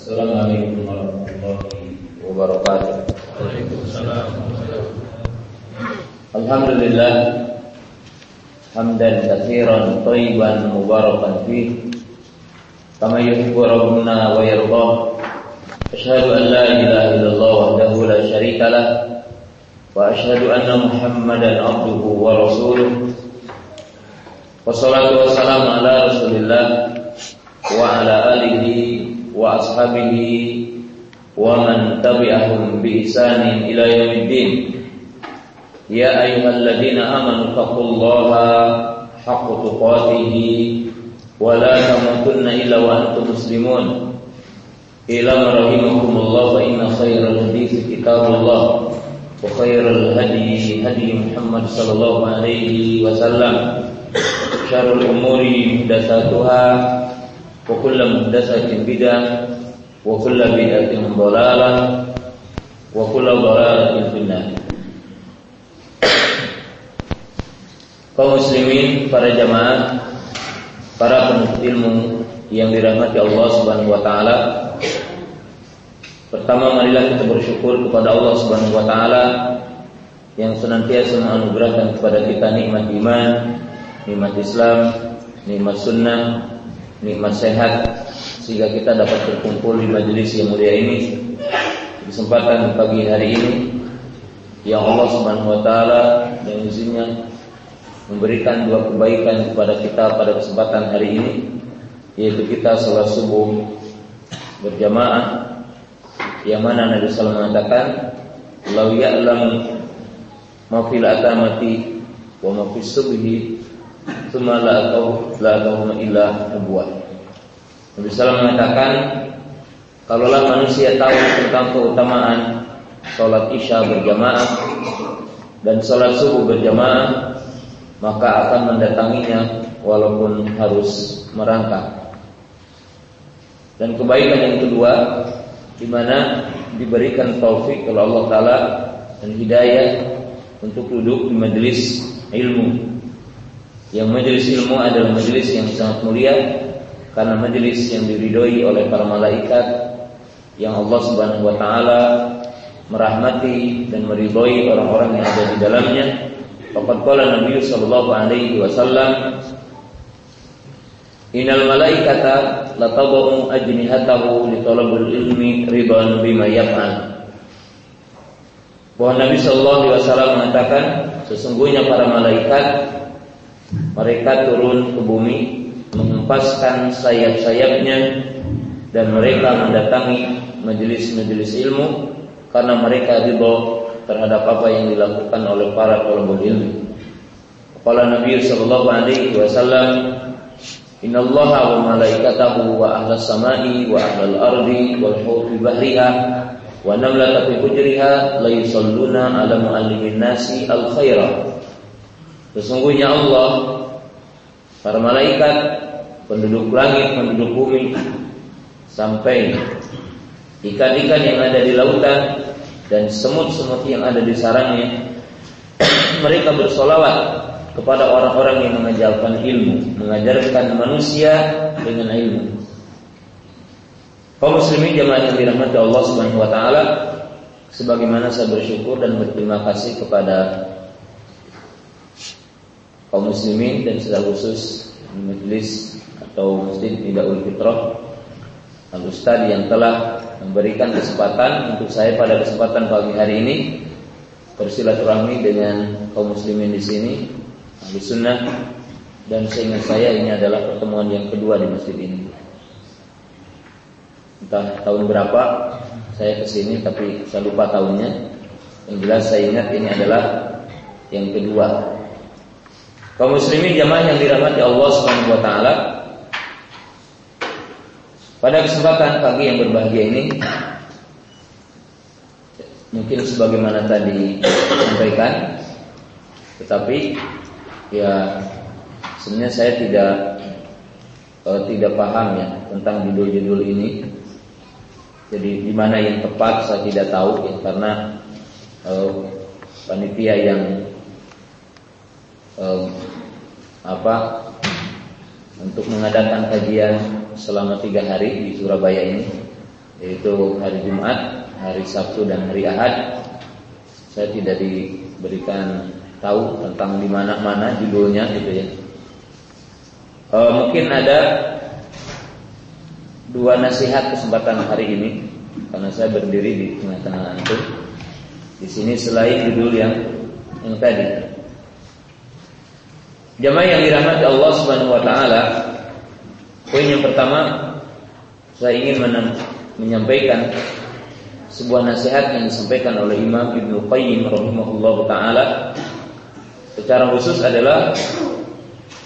Assalamualaikum warahmatullahi wabarakatuh. Waalaikumsalam. Alhamdulillah hamdan katsiran thayyiban mubarakan fih kama yuhibbu rabbuna wa yardah. Asyhadu an la ilaha illallah wahdahu la syarika lah wa asyhadu anna Muhammadan abduhu wa rasuluh. Wassalatu wassalamu ala Rasulillah wa ala alihi wa ashabihi wa man tabi'ahum bi ihsanin ila yaumiddin. يا أيها الذين آمنوا اتقوا الله حق تقاته ولا تموتن إلا وأنتم مسلمون إلى رحمكم الله فإن خير الحديث كتاب الله وخير الهدي هدي محمد صلى الله عليه وسلم شر الأمور محدثاتها وكل محدثة بدعة وكل بدعة ضلالة وكل ضلالة في النار kaum muslimin, para jamaah, para penuntut ilmu yang dirahmati Allah Subhanahu wa taala. Pertama marilah kita bersyukur kepada Allah Subhanahu wa taala yang senantiasa menganugerahkan kepada kita nikmat iman, nikmat Islam, nikmat sunnah, nikmat sehat sehingga kita dapat berkumpul di majelis yang mulia ini. Kesempatan pagi hari ini yang Allah Subhanahu wa taala dan izinnya memberikan dua kebaikan kepada kita pada kesempatan hari ini yaitu kita sholat subuh berjamaah yang mana Nabi SAW mengatakan lau ya'lam ma fil atamati wa ma fis subhi thumma la atau la atau illa nubuwah Nabi SAW mengatakan kalaulah manusia tahu tentang keutamaan sholat isya berjamaah dan sholat subuh berjamaah maka akan mendatanginya walaupun harus merangkak. Dan kebaikan yang kedua di mana diberikan taufik oleh Allah taala dan hidayah untuk duduk di majelis ilmu. Yang majelis ilmu adalah majelis yang sangat mulia karena majelis yang diridhoi oleh para malaikat yang Allah Subhanahu wa taala merahmati dan meridhoi orang-orang yang ada di dalamnya Faqad qala Nabi sallallahu alaihi wasallam Innal malaikata la tadau ajnihatahu li talabil ilmi ridan bima yaf'al. Bahwa Nabi sallallahu alaihi wasallam mengatakan sesungguhnya para malaikat mereka turun ke bumi mengempaskan sayap-sayapnya dan mereka mendatangi majelis-majelis ilmu karena mereka ridho terhadap apa yang dilakukan oleh para talibul ilmi. Kepala Nabi sallallahu alaihi wasallam, "Innallaha wa malaikatahu wa ahlas samai wa ahlal ardi wal hawfi bahriha wa namlata fi hujriha la yusalluna ala muallimin nasi al khaira." Sesungguhnya Allah, para malaikat, penduduk langit, penduduk bumi, sampai ikan-ikan yang ada di lautan dan semut-semut yang ada di sarangnya mereka bersolawat kepada orang-orang yang mengajarkan ilmu, mengajarkan manusia dengan ilmu. Kaum muslimin jemaah yang dirahmati Allah Subhanahu wa taala, sebagaimana saya bersyukur dan berterima kasih kepada kaum muslimin dan secara khusus majelis atau masjid Nidaul Fitrah Al Ustaz yang telah memberikan kesempatan untuk saya pada kesempatan pagi hari ini bersilaturahmi dengan kaum muslimin di sini ahli sunnah. Dan seingat saya ini adalah pertemuan yang kedua di masjid ini. Entah tahun berapa saya ke sini tapi saya lupa tahunnya. Yang jelas saya ingat ini adalah yang kedua kaum muslimin jamaah yang dirahmati Allah Subhanahu wa taala. Pada kesempatan pagi yang berbahagia ini Mungkin sebagaimana tadi disampaikan Tetapi Ya Sebenarnya saya tidak uh, Tidak paham ya Tentang judul-judul ini. Jadi di mana yang tepat saya tidak tahu ya Karena uh, Panitia yang uh, Apa Untuk mengadakan kajian selama tiga hari di Surabaya ini yaitu hari Jumat, hari Sabtu dan hari Ahad. Saya tidak diberikan tahu tentang di mana-mana judulnya gitu ya. E, mungkin ada dua nasihat kesempatan hari ini karena saya berdiri di tengah-tengah antum. Di sini selain judul yang yang tadi. Jamaah yang dirahmati Allah Subhanahu wa taala, poin yang pertama saya ingin menyampaikan sebuah nasihat yang disampaikan oleh Imam Ibnu Qayyim rahimahullah taala secara khusus adalah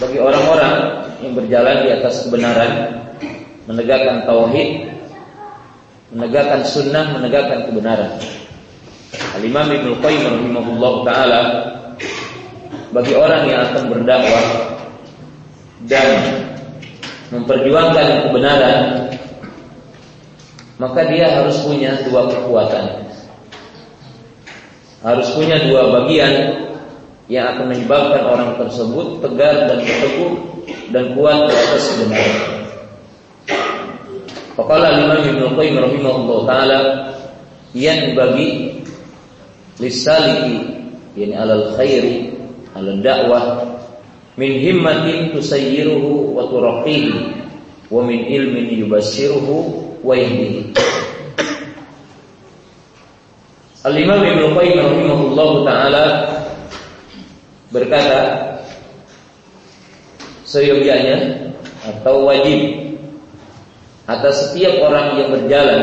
bagi orang-orang yang berjalan di atas kebenaran, menegakkan tauhid, menegakkan sunnah, menegakkan kebenaran. Al-Imam Ibnu Qayyim rahimahullah taala bagi orang yang akan berdakwah dan memperjuangkan kebenaran maka dia harus punya dua kekuatan. Harus punya dua bagian yang akan menyebabkan orang tersebut tegar dan teguh dan kuat di atas kebenaran. Faqala Imam Ibnu Qayyim rahimahullah taala yang bagi lisaliki yani alal khairi alal dakwah min himmatin tusayyiruhu wa turaqihi wa min ilmin yubassiruhu wa Al-Imam Ibnu Qayyim rahimahullah taala berkata seyogyanya atau wajib atas setiap orang yang berjalan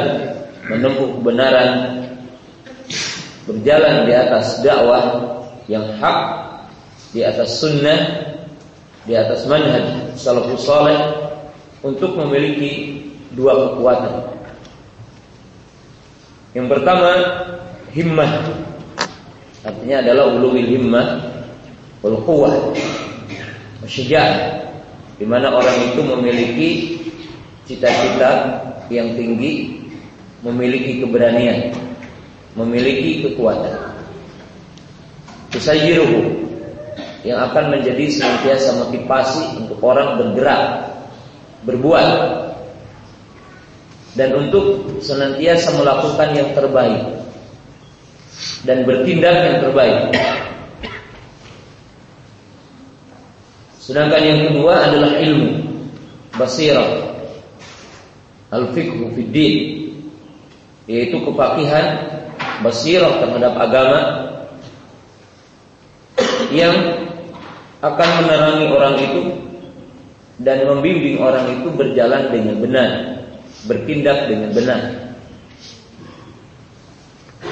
menempuh kebenaran berjalan di atas dakwah yang hak di atas sunnah di atas manhaj salafus saleh untuk memiliki dua kekuatan. Yang pertama himmah. Artinya adalah ulul himmah wal quwwah. Syuja'ah di mana orang itu memiliki cita-cita yang tinggi, memiliki keberanian, memiliki kekuatan. Tusayyiruhu yang akan menjadi senantiasa motivasi untuk orang bergerak, berbuat dan untuk senantiasa melakukan yang terbaik dan bertindak yang terbaik. Sedangkan yang kedua adalah ilmu, basirah, al-fiqhu fid yaitu kepakihan basirah terhadap agama yang akan menerangi orang itu dan membimbing orang itu berjalan dengan benar bertindak dengan benar.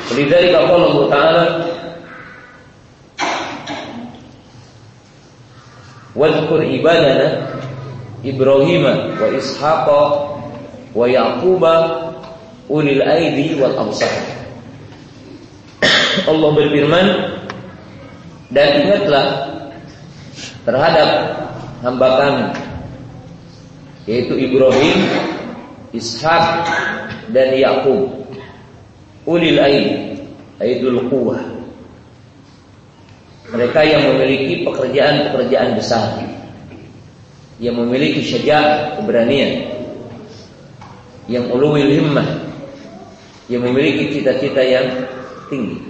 Lidzalika Allah Ta'ala Wadhkur ibadana Ibrahim wa Ishaq wa Yaqub ulil aidi wal absar. Allah berfirman dan ingatlah terhadap hamba kami yaitu Ibrahim Ishak dan Yakub ulil aid aidul quwwah. Mereka yang memiliki pekerjaan-pekerjaan besar. Yang memiliki syaja'ah keberanian. Yang ulul himmah. Yang memiliki cita-cita yang tinggi.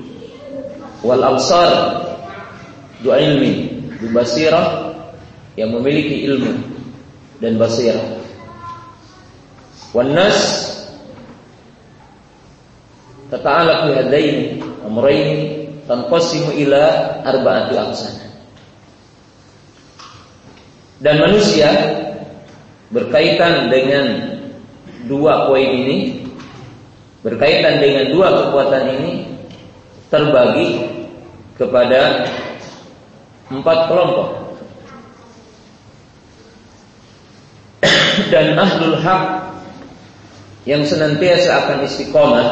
Wal absar dua ilmi Basirah yang memiliki ilmu dan basirah. Wanas tata'ala fi hadain amrayn tanqasimu ila arba'ati aqsam. Dan manusia berkaitan dengan dua poin ini berkaitan dengan dua kekuatan ini terbagi kepada empat kelompok dan ahlul haq yang senantiasa akan istiqomah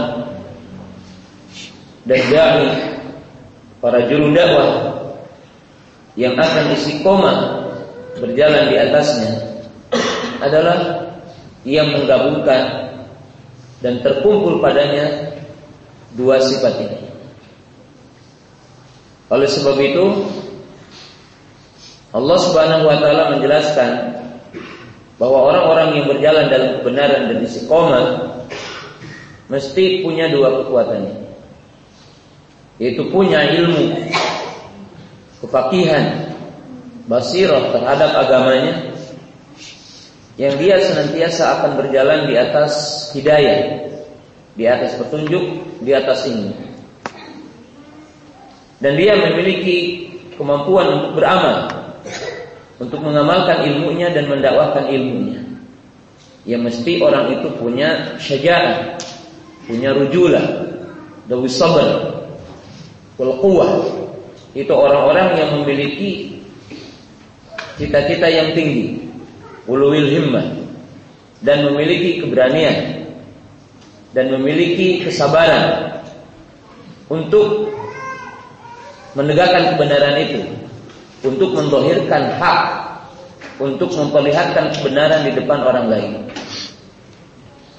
dan dai para juru dakwah yang akan istiqomah berjalan di atasnya adalah yang menggabungkan dan terkumpul padanya dua sifat ini. Oleh sebab itu Allah Subhanahu wa taala menjelaskan bahwa orang-orang yang berjalan dalam kebenaran dan istiqomah mesti punya dua kekuatan yaitu punya ilmu kefakihan basirah terhadap agamanya yang dia senantiasa akan berjalan di atas hidayah, di atas petunjuk, di atas ini. Dan dia memiliki kemampuan untuk beramal, untuk mengamalkan ilmunya dan mendakwahkan ilmunya. Ya mesti orang itu punya syaja'ah, punya rujulah, dawi sabar, wal. Itu orang-orang yang memiliki cita-cita yang tinggi, ulul himmah dan memiliki keberanian dan memiliki kesabaran untuk menegakkan kebenaran itu, untuk mendohirkan hak, untuk memperlihatkan kebenaran di depan orang lain.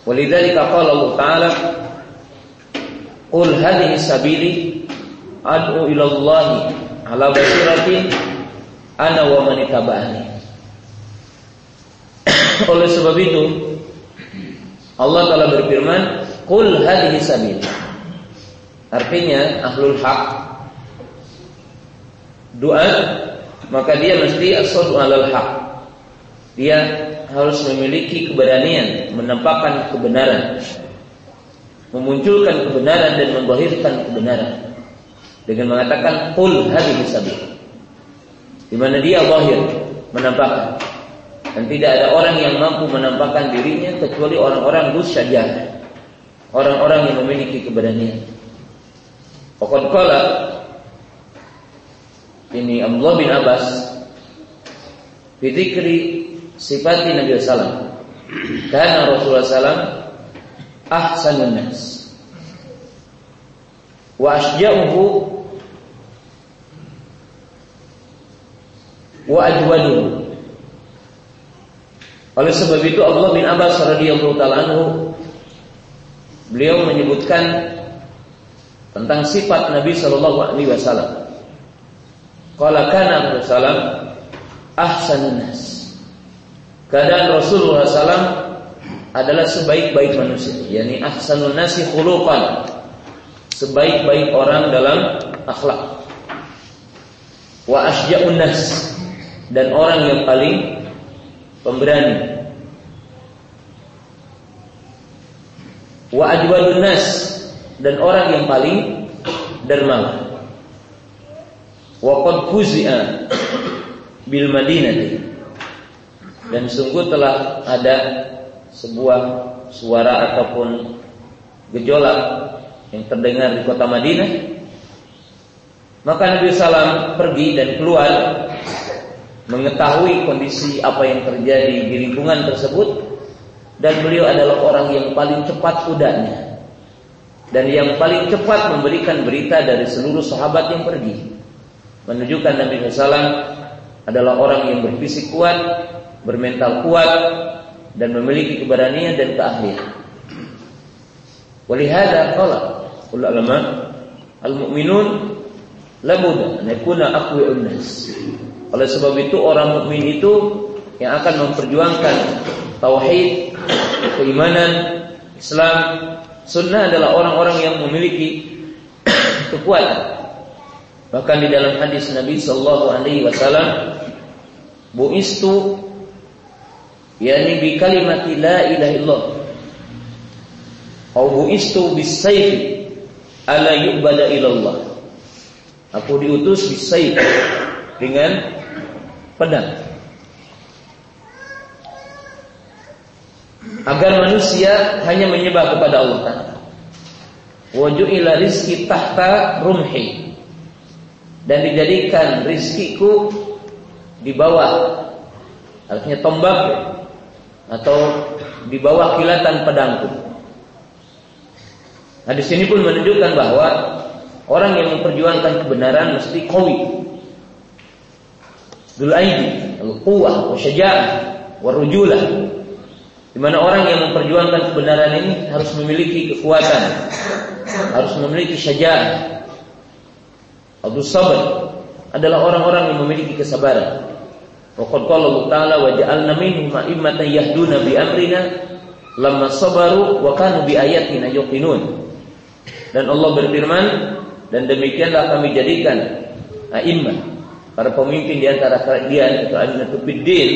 Walidzalika qala Allah Ta'ala Qul hadhihi sabili ad'u ila Allah ala basiratin ana wa man oleh sebab itu Allah telah berfirman, "Qul hadhihi sabil." Artinya ahlul hak doa maka dia mesti asal alal hak. Dia harus memiliki keberanian menampakkan kebenaran, memunculkan kebenaran dan membahirkan kebenaran dengan mengatakan qul hadhihi sabil. Di mana dia zahir menampakkan dan tidak ada orang yang mampu menampakkan dirinya kecuali orang-orang syajah. Orang-orang yang memiliki keberanian. Pokok kala ini Abdullah bin Abbas Bidikri sifati Nabi Sallam Karena Rasulullah Sallam Ahsanun nas Wa asja'uhu Wa ajwaduhu. Oleh sebab itu Allah bin Abbas radhiyallahu taala anhu beliau menyebutkan tentang sifat Nabi sallallahu alaihi wasallam. Qala kana Rasulullah ahsanun nas. Keadaan Rasulullah sallam adalah sebaik-baik manusia, yakni ahsanun nasi. Sebaik-baik orang dalam akhlak. Wa asja'un nas dan orang yang paling pemberani. Wa ajwadun nas dan orang yang paling dermawan. Wa fuzi'a bil Madinah dan sungguh telah ada sebuah suara ataupun gejolak yang terdengar di kota Madinah. Maka Nabi Sallam pergi dan keluar mengetahui kondisi apa yang terjadi di lingkungan tersebut dan beliau adalah orang yang paling cepat kudanya dan yang paling cepat memberikan berita dari seluruh sahabat yang pergi menunjukkan Nabi Muhammad adalah orang yang berfisik kuat, bermental kuat dan memiliki keberanian dan keahlian. Walihada qala ulama al-mu'minun labudda an yakuna aqwi'un nas. Oleh sebab itu orang mukmin itu yang akan memperjuangkan tauhid, keimanan, Islam, sunnah adalah orang-orang yang memiliki kekuatan. Bahkan di dalam hadis Nabi sallallahu alaihi wasallam, buistu yakni bi kalimati la ilaha illallah. Au buistu bis sayf ala yu'bada ilallah. Aku diutus bis sayf dengan pedang. Agar manusia hanya menyembah kepada Allah Taala. Waju'ila rizki tahta rumhi dan dijadikan rizkiku di bawah artinya tombak atau di bawah kilatan pedangku. Nah di sini pun menunjukkan bahwa orang yang memperjuangkan kebenaran mesti kawi, Dul aidi, al-quwwah, wa syaja'ah, wa rujulah. Di mana orang yang memperjuangkan kebenaran ini harus memiliki kekuatan, harus memiliki syaja'ah. Abu Sabar adalah orang-orang yang memiliki kesabaran. Qala Allah Ta'ala wa ja'alna minhum a'immatan yahduna bi amrina lamma sabaru wa kanu bi ayatina yuqinun. Dan Allah berfirman dan demikianlah kami jadikan a'immah para pemimpin di antara kalian itu a'immatul fiddin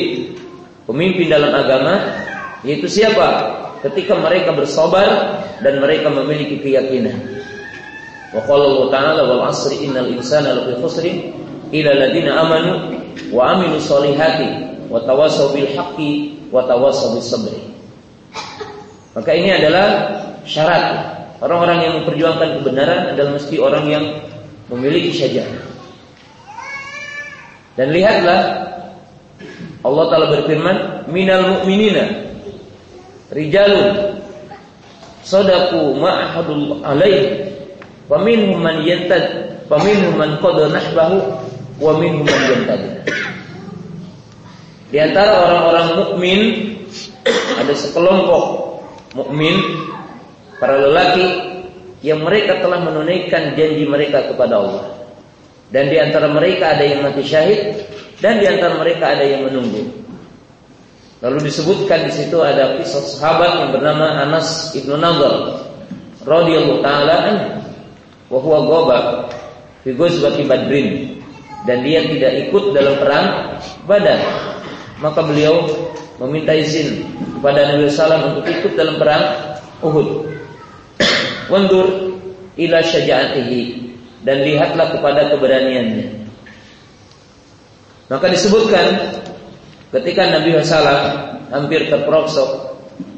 pemimpin dalam agama yaitu siapa ketika mereka bersabar dan mereka memiliki keyakinan wa qala Allah ta'ala wal 'asri innal insana lafi ila alladziina amanu wa solihati wa bil haqqi wa bis sabri maka ini adalah syarat Orang-orang yang memperjuangkan kebenaran adalah mesti orang yang memiliki syaja'ah. Dan lihatlah Allah Ta'ala berfirman Minal mu'minina Rijalun Sadaku ma'ahadul alaih Wa minhum man yantad Wa minhum man Di antara orang-orang mukmin ada sekelompok mukmin para lelaki yang mereka telah menunaikan janji mereka kepada Allah. Dan di antara mereka ada yang mati syahid dan di antara mereka ada yang menunggu. Lalu disebutkan di situ ada kisah sahabat yang bernama Anas ibnu Nadhr radhiyallahu taala anhu wa huwa ghaba ghazwati Badrin dan dia tidak ikut dalam perang Badar. Maka beliau meminta izin kepada Nabi Sallam untuk ikut dalam perang Uhud. Wandur ila syaja'atihi dan lihatlah kepada keberaniannya. Maka disebutkan ketika Nabi Wasallam hampir terperosok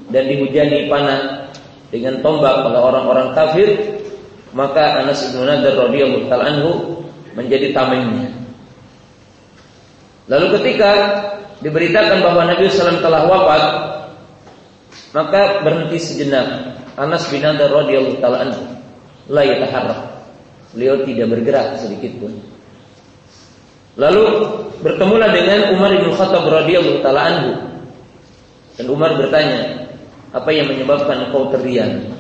dan dihujani panah dengan tombak oleh orang-orang kafir, maka Anas bin Nadir radhiyallahu taala anhu menjadi tamengnya. Lalu ketika diberitakan bahwa Nabi SAW telah wafat, maka berhenti sejenak Anas bin Nadar radhiyallahu taala anhu la yataharrak. Beliau tidak bergerak sedikit pun. Lalu bertemulah dengan Umar bin Khattab radhiyallahu taala anhu. Dan Umar bertanya, "Apa yang menyebabkan engkau terdiam?"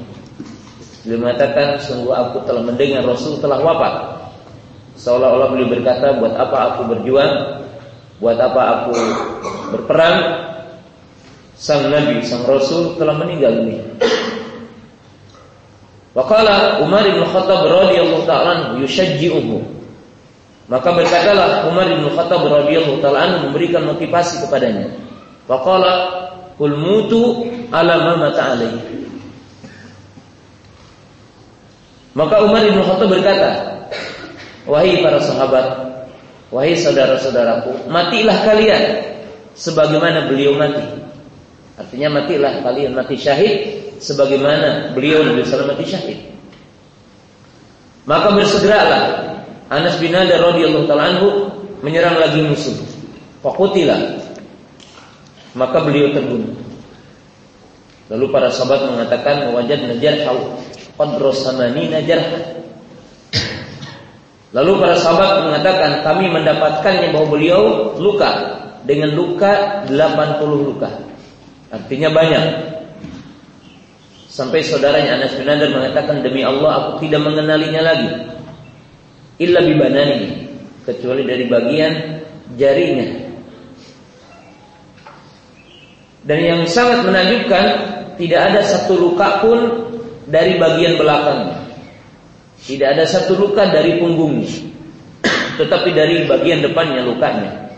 Beliau mengatakan, "Sungguh aku telah mendengar Rasul telah wafat." Seolah-olah beliau berkata, "Buat apa aku berjuang? Buat apa aku berperang? Sang Nabi, sang Rasul telah meninggal dunia." Waqala Umar bin Khattab radhiyallahu ta'ala yushajji'uhu. Maka berkatalah Umar bin Khattab radhiyallahu ta'ala memberikan motivasi kepadanya. Waqala kul mutu ala alaihi. Maka Umar bin Khattab berkata, "Wahai para sahabat, wahai saudara-saudaraku, matilah kalian sebagaimana beliau mati." Artinya matilah kalian mati syahid sebagaimana beliau Nabi sallallahu mati syahid. Maka bersegeralah Anas bin Nadar radhiyallahu taala anhu menyerang lagi musuh. Fakutilah. Maka beliau terbunuh. Lalu para sahabat mengatakan wajad najarhau qadra samanina. Lalu para sahabat mengatakan kami mendapatkannya bahwa beliau luka dengan luka 80 luka. Artinya banyak. Sampai saudaranya Anas bin Nadar mengatakan demi Allah aku tidak mengenalinya lagi. Illa bibanani kecuali dari bagian jarinya. Dan yang sangat menakjubkan tidak ada satu luka pun dari bagian belakangnya. Tidak ada satu luka dari punggungnya. Tetapi dari bagian depannya lukanya.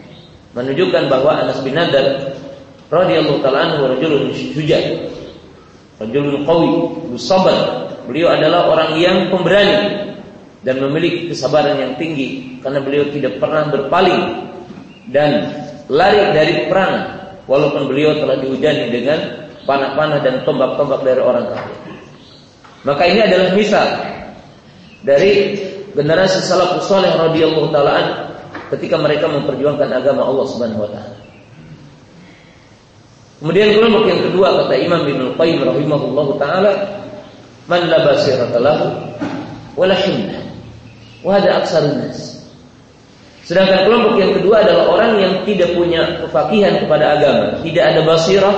Menunjukkan bahwa Anas bin Nadar radhiyallahu taala anhu rajulun syuja' Rajulun qawi, sabar. Beliau adalah orang yang pemberani dan memiliki kesabaran yang tinggi karena beliau tidak pernah berpaling dan lari dari perang walaupun beliau telah dihujani dengan panah-panah dan tombak-tombak dari orang kafir. Maka ini adalah misal dari generasi salafus saleh radhiyallahu taala ketika mereka memperjuangkan agama Allah Subhanahu wa taala. Kemudian kelompok yang kedua kata Imam bin Al-Qayyim rahimahullahu taala, man la basirata lahu wala himma. Wa hada aksarun nas. Sedangkan kelompok yang kedua adalah orang yang tidak punya kefakihan kepada agama, tidak ada basirah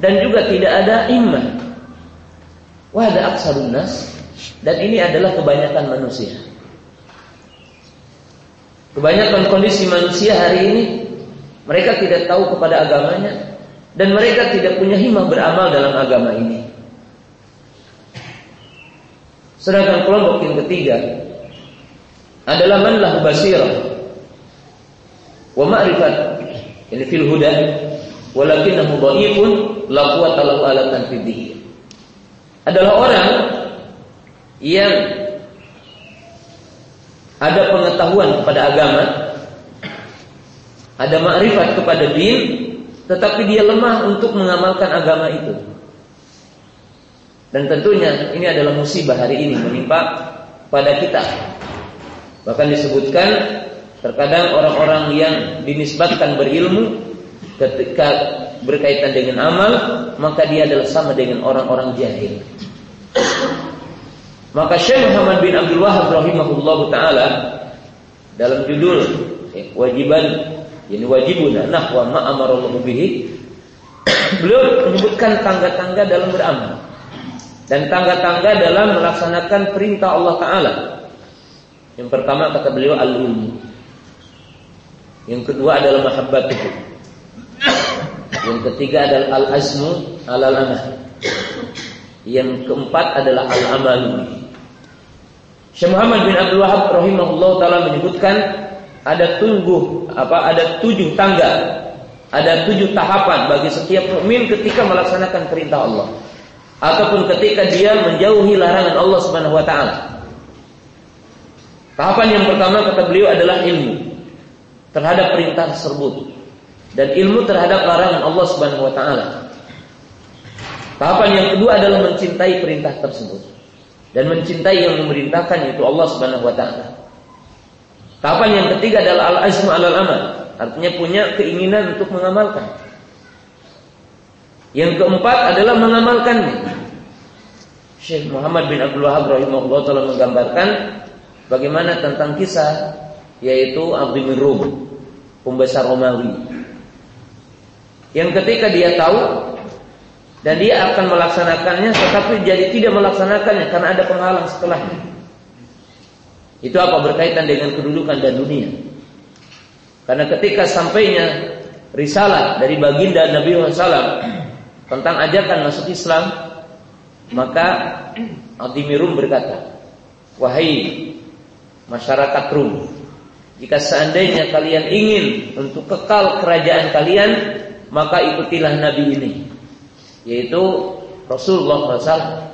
dan juga tidak ada iman. Wa hada aksarun nas dan ini adalah kebanyakan manusia. Kebanyakan kondisi manusia hari ini mereka tidak tahu kepada agamanya, dan mereka tidak punya himah beramal dalam agama ini. Sedangkan kelompok yang ketiga adalah man lahu basirah wa ma'rifat ini fil huda walakinahu dhaifun la quwwata lahu ala tanfidhihi. Adalah orang yang ada pengetahuan kepada agama, ada makrifat kepada din, tetapi dia lemah untuk mengamalkan agama itu. Dan tentunya ini adalah musibah hari ini menimpa pada kita. Bahkan disebutkan terkadang orang-orang yang dinisbatkan berilmu ketika berkaitan dengan amal, maka dia adalah sama dengan orang-orang jahil. Maka Syekh Muhammad bin Abdul Wahab rahimahullahu taala dalam judul eh, wajiban ini wajibun nahwa ma amarallahu bihi beliau menyebutkan tangga-tangga dalam beramal dan tangga-tangga dalam melaksanakan perintah Allah Ta'ala. Yang pertama kata beliau al-ilmu. Yang kedua adalah mahabbat itu. Yang ketiga adalah al-azmu al amal Yang keempat adalah al-amal. Syekh Muhammad bin Abdul Wahab rahimahullah taala menyebutkan ada tunggu apa ada tujuh tangga, ada tujuh tahapan bagi setiap mukmin ketika melaksanakan perintah Allah ataupun ketika dia menjauhi larangan Allah Subhanahu wa taala. Tahapan yang pertama kata beliau adalah ilmu terhadap perintah tersebut dan ilmu terhadap larangan Allah Subhanahu wa taala. Tahapan yang kedua adalah mencintai perintah tersebut dan mencintai yang memerintahkan yaitu Allah Subhanahu wa taala. Tahapan yang ketiga adalah al-azmu alal amal, artinya punya keinginan untuk mengamalkan. Yang keempat adalah mengamalkannya. Syekh Muhammad bin Abdul Wahab rahimahullah telah menggambarkan bagaimana tentang kisah yaitu Abdi Rum, pembesar Romawi. Yang ketika dia tahu dan dia akan melaksanakannya tetapi jadi tidak melaksanakannya karena ada penghalang setelahnya. Itu apa berkaitan dengan kedudukan dan dunia. Karena ketika sampainya risalah dari baginda Nabi Muhammad tentang ajakan masuk Islam, maka Adimirum berkata, "Wahai masyarakat Rum, jika seandainya kalian ingin untuk kekal kerajaan kalian, maka ikutilah nabi ini, yaitu Rasulullah SAW.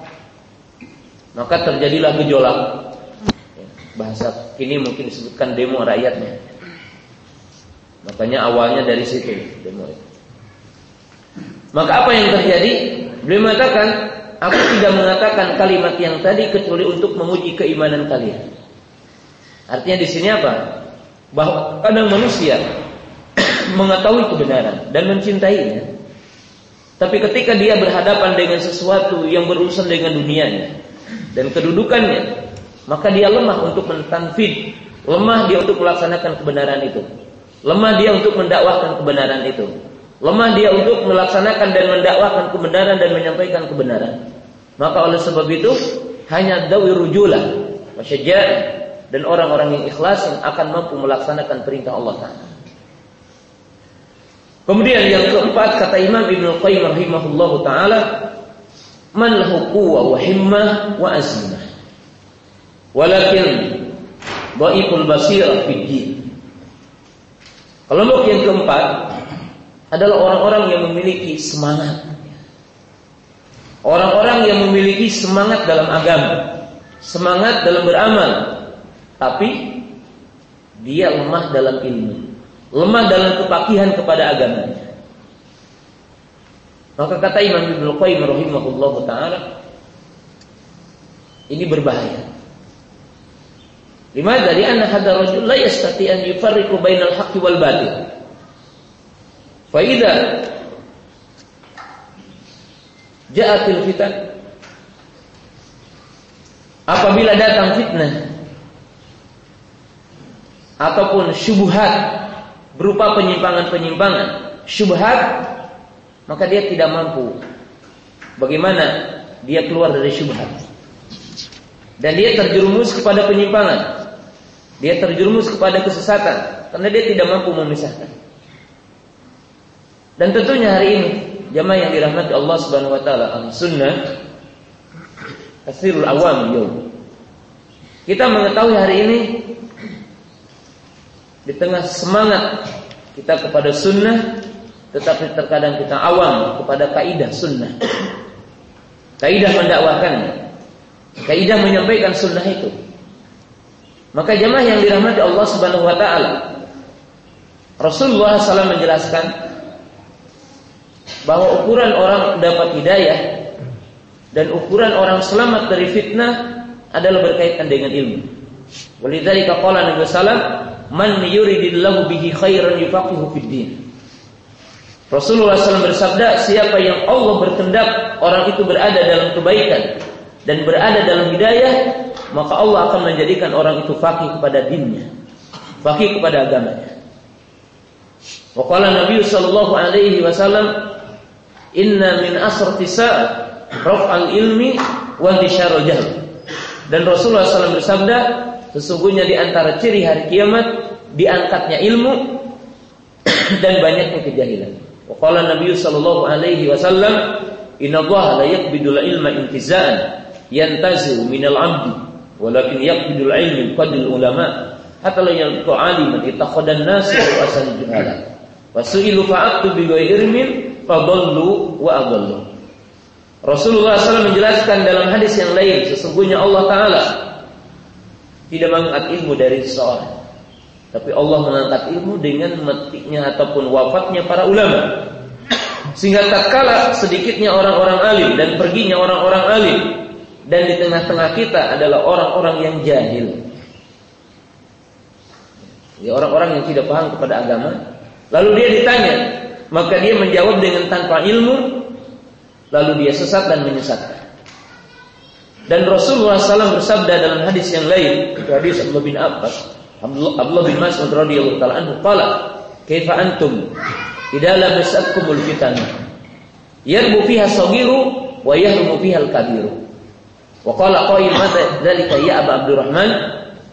Maka terjadilah gejolak. Bahasa kini mungkin disebutkan demo rakyatnya. Makanya awalnya dari situ demo itu. Maka apa yang terjadi? Beliau mengatakan, aku tidak mengatakan kalimat yang tadi kecuali untuk menguji keimanan kalian. Artinya di sini apa? Bahwa kadang manusia mengetahui kebenaran dan mencintainya. Tapi ketika dia berhadapan dengan sesuatu yang berurusan dengan dunianya dan kedudukannya, maka dia lemah untuk mentanfid, lemah dia untuk melaksanakan kebenaran itu. Lemah dia untuk mendakwahkan kebenaran itu. Lemah dia untuk melaksanakan dan mendakwakan kebenaran dan menyampaikan kebenaran. Maka oleh sebab itu hanya dawi rujulah, masyajah dan orang-orang yang ikhlas yang akan mampu melaksanakan perintah Allah Taala. Kemudian yang keempat kata Imam Ibnu Qayyim rahimahullah taala, "Man lahu quwwah wa himmah wa azimah." Walakin dhaiful basirah fid din. Kelompok yang keempat adalah orang-orang yang memiliki semangat. Orang-orang yang memiliki semangat dalam agama, semangat dalam beramal, tapi dia lemah dalam ilmu, lemah dalam kepakihan kepada agamanya. Maka kata Imam Ibnu Qayyim rahimahullah taala ini berbahaya. Lima dari anak hadar rajul la yastati an yufarriqu bainal haqqi wal batil. Faida ja'atil fitan apabila datang fitnah ataupun syubhat berupa penyimpangan-penyimpangan syubhat maka dia tidak mampu. Bagaimana? Dia keluar dari syubhat. Dan dia terjerumus kepada penyimpangan. Dia terjerumus kepada kesesatan karena dia tidak mampu memisahkan. Dan tentunya hari ini jamaah yang dirahmati Allah Subhanahu wa taala, al-sunnah kasirul awam yau. Kita mengetahui hari ini di tengah semangat kita kepada sunnah, tetapi terkadang kita awam kepada kaidah sunnah. Kaidah mendakwakannya. Kaidah menyampaikan sunnah itu. Maka jemaah yang dirahmati Allah Subhanahu wa taala, Rasulullah SAW menjelaskan bahwa ukuran orang dapat hidayah dan ukuran orang selamat dari fitnah adalah berkaitan dengan ilmu. Walidzalika qala Nabi sallallahu "Man yuridillahu bihi khairan yufaqihu fid din." Rasulullah SAW bersabda, siapa yang Allah berkendak orang itu berada dalam kebaikan dan berada dalam hidayah, maka Allah akan menjadikan orang itu fakih kepada dinnya, fakih kepada agamanya. Waqala Nabi sallallahu alaihi wasallam, "Inna min asrati sa'at raf'al ilmi wa intisyarul jahl." Dan Rasulullah SAW bersabda, sesungguhnya di antara ciri hari kiamat diangkatnya ilmu dan banyaknya kejahilan. Waqala Nabi sallallahu alaihi wasallam, "Inna Allah la yaqbidul ilma intiza'an yantazi'u minal 'abdi, walakin yaqbidul ilmi qadil ulama." Hatta la yalqa 'aliman ittakhadhan nas wa asal juhala. Wasu'ilu fa'aktu bi ilmin fadallu wa adallu. Rasulullah SAW menjelaskan dalam hadis yang lain sesungguhnya Allah Taala tidak mengangkat ilmu dari seseorang, tapi Allah mengangkat ilmu dengan matinya ataupun wafatnya para ulama. Sehingga tak kalah sedikitnya orang-orang alim dan perginya orang-orang alim dan di tengah-tengah kita adalah orang-orang yang jahil. Ya, orang-orang yang tidak paham kepada agama Lalu dia ditanya, maka dia menjawab dengan tanpa ilmu, lalu dia sesat dan menyesatkan. Dan Rasulullah SAW bersabda dalam hadis yang lain, hadis Abdullah bin Abbas, Abdullah bin Mas'ud radhiyallahu taala anhu qala, "Kaifa antum idza labasatkumul fitan?" Yarbu fiha saghiru wa yahrumu fiha al-kabiru. Wa qala qail mata dzalika ya Aba Abdurrahman?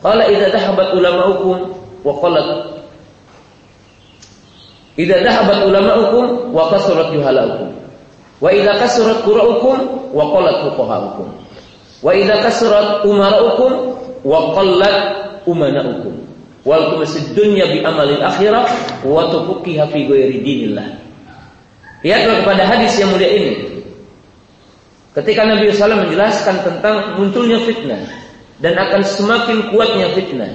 Qala idza dhahabat ulama'ukum wa qalat Idza dhahabat ulama'ukum wa kasurat juhalaukum. Wa idza kasurat qura'ukum wa qallat fuqahaukum. Wa idza kasurat umaraukum wa qallat umanaukum. Wal kumasid dunya bi amalil akhirah wa tufuqiha fi ghairi dinillah. Lihatlah kepada hadis yang mulia ini. Ketika Nabi SAW menjelaskan tentang munculnya fitnah dan akan semakin kuatnya fitnah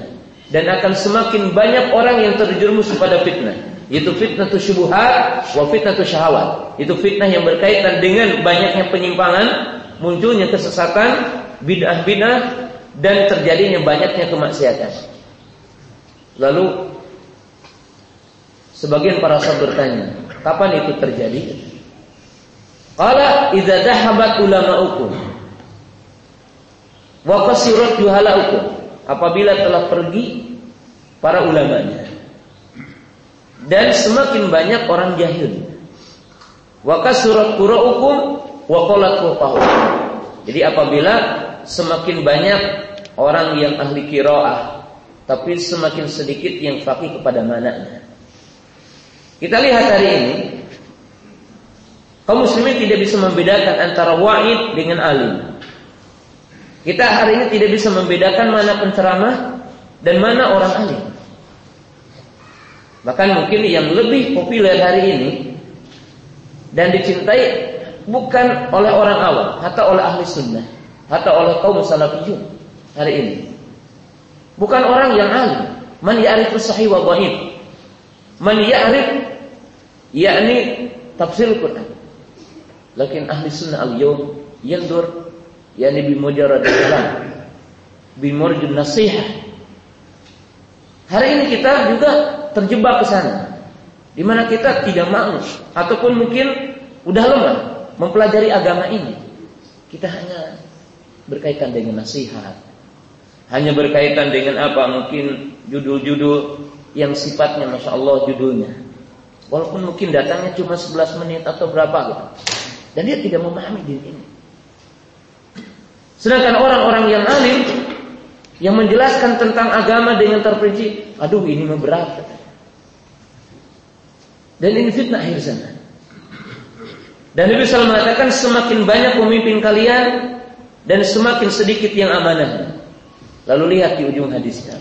dan akan semakin banyak orang yang terjerumus pada fitnah yaitu fitnah syubhat wa fitnah syahwat. Itu fitnah yang berkaitan dengan banyaknya penyimpangan, munculnya kesesatan, bid'ah-bid'ah dan terjadinya banyaknya kemaksiatan. Lalu sebagian para sahabat bertanya, kapan itu terjadi? Qala idza dhahabat ulama'ukum wa qasirat juhalaukum. Apabila telah pergi para ulamanya dan semakin banyak orang jahil. Wa kasurat qura'ukum wa qalat Jadi apabila semakin banyak orang yang ahli qiraah tapi semakin sedikit yang fakih kepada mananya. Kita lihat hari ini kaum muslimin tidak bisa membedakan antara wa'id dengan alim. Kita hari ini tidak bisa membedakan mana penceramah dan mana orang alim. Bahkan mungkin yang lebih populer hari ini dan dicintai bukan oleh orang awam, atau oleh ahli sunnah, atau oleh kaum salafiyun hari ini. Bukan orang yang alim, man ya'rifu sahih wa dhaif. Man ya'rif yakni tafsir Quran. Lakin ahli sunnah al-yawm yandur yani bi mujarrad kalam bi murjun nasihat. Hari ini kita juga terjebak ke sana. Di mana kita tidak mau ataupun mungkin udah lemah mempelajari agama ini. Kita hanya berkaitan dengan nasihat. Hanya berkaitan dengan apa? Mungkin judul-judul yang sifatnya Masya Allah judulnya. Walaupun mungkin datangnya cuma 11 menit atau berapa gitu. Dan dia tidak memahami diri ini. Sedangkan orang-orang yang alim yang menjelaskan tentang agama dengan terperinci, aduh ini memberat. Dan ini fitnah akhir zaman. Dan Nabi SAW mengatakan semakin banyak pemimpin kalian dan semakin sedikit yang amanah. Lalu lihat di ujung hadisnya.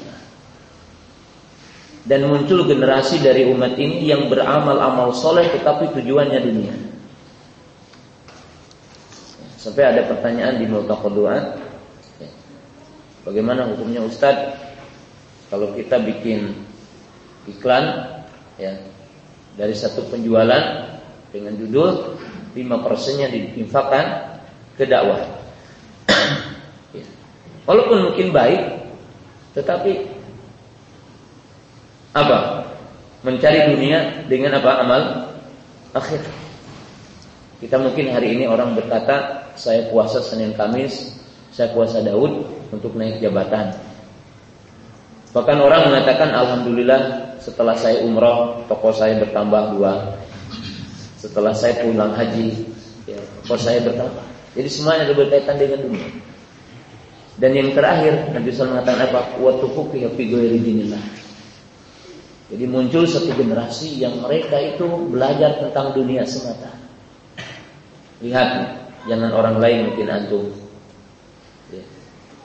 Dan muncul generasi dari umat ini yang beramal amal soleh tetapi tujuannya dunia. Sampai ada pertanyaan di Multaqadu'an Bagaimana hukumnya Ustadz Kalau kita bikin iklan ya Dari satu penjualan Dengan judul 5 persennya diinfakkan ke dakwah ya. Walaupun mungkin baik Tetapi Apa? Mencari dunia dengan apa? Amal akhir Kita mungkin hari ini orang berkata Saya puasa Senin Kamis Saya puasa Daud untuk naik jabatan Bahkan orang mengatakan Alhamdulillah setelah saya umroh Toko saya bertambah dua Setelah saya pulang haji ya, Toko saya bertambah Jadi semuanya ada berkaitan dengan dunia Dan yang terakhir Nabi SAW mengatakan apa? Watuhuki fi dinillah Jadi muncul satu generasi yang mereka itu belajar tentang dunia semata. Lihat, jangan orang lain mungkin antum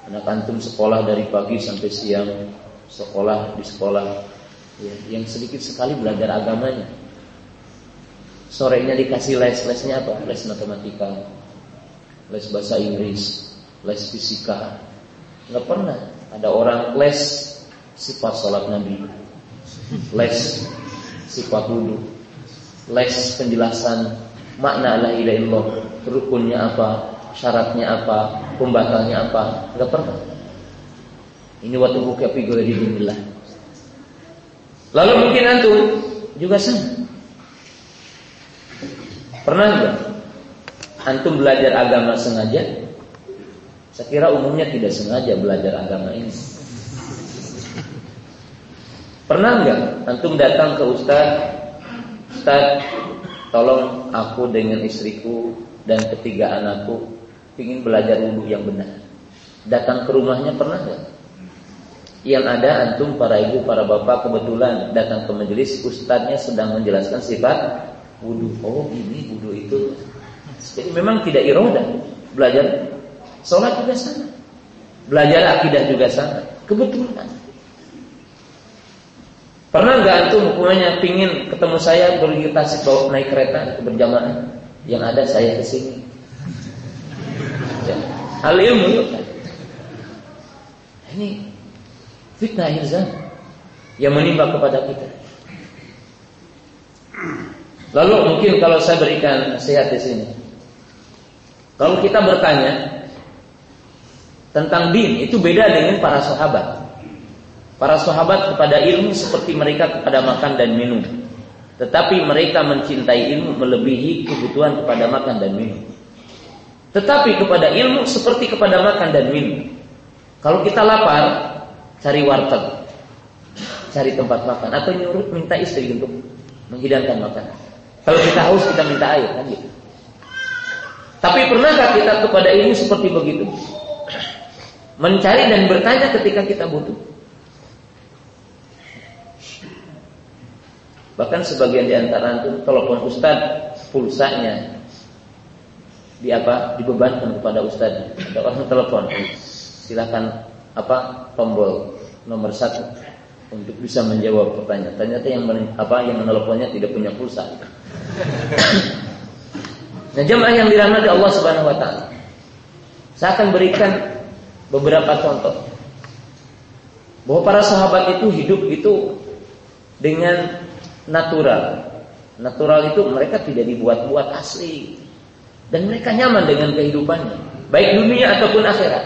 Anak antum sekolah dari pagi sampai siang, sekolah di sekolah, ya, yang sedikit sekali belajar agamanya. Sorenya dikasih les-lesnya apa? Les matematika, les bahasa Inggris, les fisika. Nggak pernah ada orang les sifat sholat Nabi, les sifat wudhu, les penjelasan makna la ilaha illallah, rukunnya apa, syaratnya apa, pembatalnya apa, nggak pernah. Ini waktu buka figur di. Lalu mungkin antum juga sama. Pernah nggak antum belajar agama sengaja? Saya kira umumnya tidak sengaja belajar agama ini. Pernah nggak antum datang ke ustaz, ustaz, tolong aku dengan istriku dan ketiga anakku ingin belajar wudhu yang benar. Datang ke rumahnya pernah nggak? Yang ada antum para ibu, para bapak kebetulan datang ke majelis, ustadznya sedang menjelaskan sifat wudhu. Oh ini wudhu itu. Jadi memang tidak iroda belajar sholat juga sama, belajar akidah juga sama. Kebetulan. Pernah nggak antum hukumnya pingin ketemu saya pergi tasik bawa naik kereta berjamaah? Yang ada saya ke sini. Al ilmu ini fitnah ilzam yang menimpa kepada kita. Lalu mungkin kalau saya berikan nasihat di sini. Kalau kita bertanya tentang din itu beda dengan para sahabat. Para sahabat kepada ilmu seperti mereka kepada makan dan minum. Tetapi mereka mencintai ilmu melebihi kebutuhan kepada makan dan minum. Tetapi kepada ilmu seperti kepada makan dan minum. Kalau kita lapar, cari warteg, cari tempat makan, atau nyuruh minta istri untuk menghidangkan makanan. Kalau kita haus, kita minta air, kan gitu. Tapi pernahkah kita kepada ilmu seperti begitu? Mencari dan bertanya ketika kita butuh. Bahkan sebagian di antara itu telepon ustaz pulsanya di apa dibebankan kepada ustaz ada orang telepon silakan apa tombol nomor satu untuk bisa menjawab pertanyaan ternyata yang apa yang menelponnya tidak punya pulsa nah jemaah yang dirahmati Allah Subhanahu Wa Taala saya akan berikan beberapa contoh bahwa para sahabat itu hidup itu dengan natural natural itu mereka tidak dibuat-buat asli dan mereka nyaman dengan kehidupannya, baik dunia ataupun akhirat.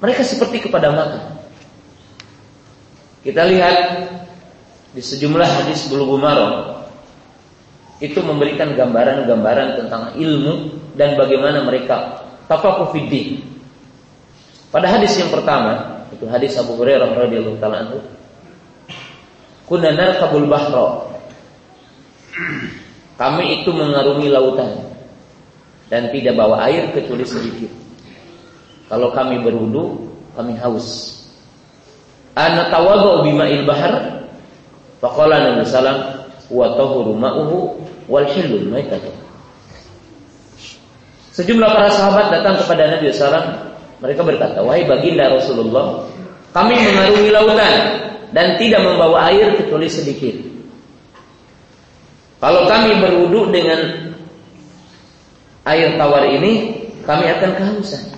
Mereka seperti kepada makan. Kita lihat di sejumlah hadis bulu Maram itu memberikan gambaran-gambaran tentang ilmu dan bagaimana mereka tafakuh fiddin. Pada hadis yang pertama, itu hadis Abu Hurairah radhiyallahu taala anhu. Kunna narkabul bahra kami itu mengarungi lautan dan tidak bawa air kecuali sedikit. Kalau kami berwudu, kami haus. Ana tawadhu bima'il bahar. Faqala Nabi sallam, wa tahuru ma'uhu wal hilul maitatuh. Sejumlah para sahabat datang kepada Nabi SAW. Mereka berkata, Wahai baginda Rasulullah, kami mengarungi lautan dan tidak membawa air kecuali sedikit. Kalau kami berwudu dengan air tawar ini, kami akan kehausan.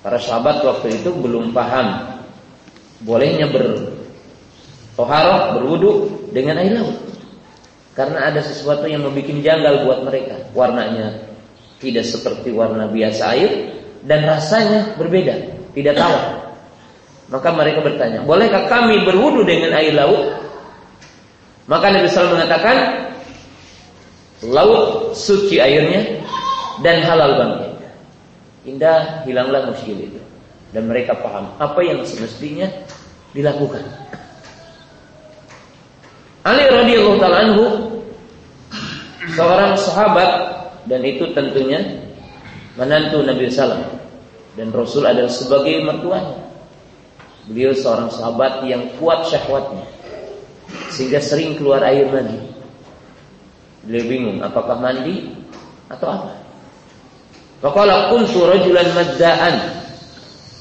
Para sahabat waktu itu belum paham bolehnya bertoharoh, berwudu dengan air laut. Karena ada sesuatu yang membuat janggal buat mereka. Warnanya tidak seperti warna biasa air dan rasanya berbeda, tidak tahu. Maka mereka bertanya, bolehkah kami berwudu dengan air laut? Maka Nabi SAW mengatakan, laut suci airnya dan halal bangkitnya. Indah hilanglah muskil itu. Dan mereka paham apa yang semestinya dilakukan. Ali radhiyallahu taala seorang sahabat dan itu tentunya menantu Nabi sallam dan Rasul adalah sebagai mertuanya. Beliau seorang sahabat yang kuat syahwatnya sehingga sering keluar air mandi. Beliau bingung apakah mandi atau apa. Faqala kuntu rajulan madda'an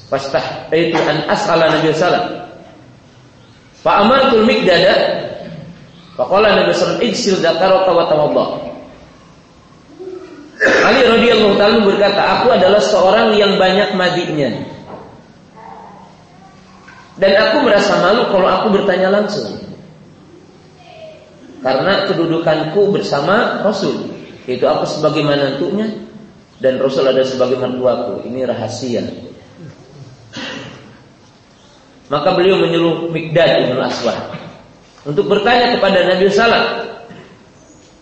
fastah itu an as'ala Nabi sallam. Fa amartul mikdada Faqala Nabi sallallahu alaihi wasallam dzakaraka wa tawaddah. Ali radhiyallahu taala berkata, aku adalah seorang yang banyak madinya. Dan aku merasa malu kalau aku bertanya langsung. Karena kedudukanku bersama Rasul, yaitu aku sebagai menantunya dan Rasul ada sebagai mertuaku. Ini rahasia. Maka beliau menyuruh Mikdad bin Aswad untuk bertanya kepada Nabi Sallam.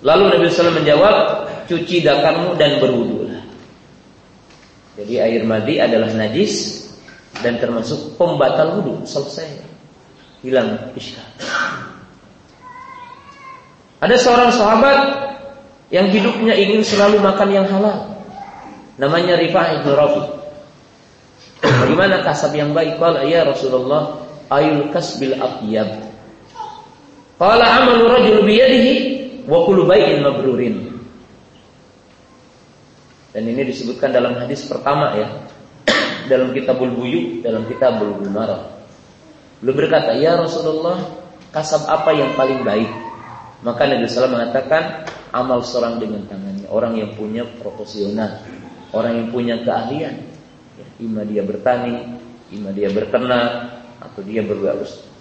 Lalu Nabi Sallam menjawab, cuci dakarmu dan berwudulah. Jadi air madi adalah najis dan termasuk pembatal wudhu. Selesai. Hilang iskal. Ada seorang sahabat yang hidupnya ingin selalu makan yang halal. Namanya Rifah ibn Rafi. Bagaimana kasab yang baik? Qala ya Rasulullah, ayul kasbil atyab. Qala amalu rajul biyadihi wa kullu bai'in mabrurin. Dan ini disebutkan dalam hadis pertama ya. dalam kitabul buyu, dalam kitabul bumarah. Beliau berkata, "Ya Rasulullah, kasab apa yang paling baik?" Maka Nabi SAW mengatakan, amal seorang dengan tangannya, orang yang punya profesional, orang yang punya keahlian. Ya, ima dia bertani, ima dia berternak, atau dia berurus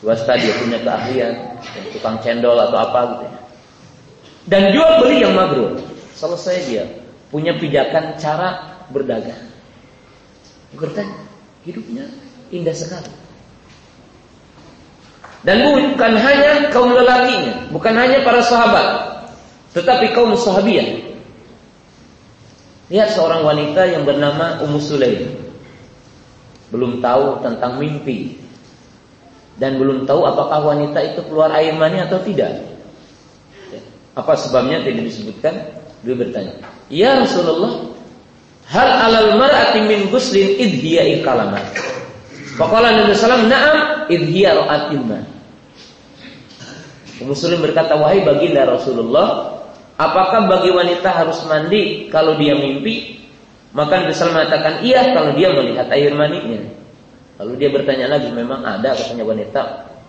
swasta dia punya keahlian, tukang cendol atau apa gitu ya. Dan jual beli yang mabrur. Selesai dia punya pijakan cara berdagang. Bertanya, hidupnya indah sekali. Dan bukan hanya kaum lelakinya, bukan hanya para sahabat, tetapi kaum sahabiah. Lihat seorang wanita yang bernama Ummu Sulaim. Belum tahu tentang mimpi, dan belum tahu apakah wanita itu keluar air mani atau tidak. Apa sebabnya tidak disebutkan? Dia bertanya, "Ya Rasulullah, hal alal mar'ati min guslin idhiya ikalamat?" Faqala Nabi sallallahu "Na'am, idhiya ra'atil ma." Muslim berkata, "Wahai baginda Rasulullah, apakah bagi wanita harus mandi kalau dia mimpi?" Maka Nabi sallallahu mengatakan, "Iya kalau dia melihat air maninya." Lalu dia bertanya lagi, memang ada katanya wanita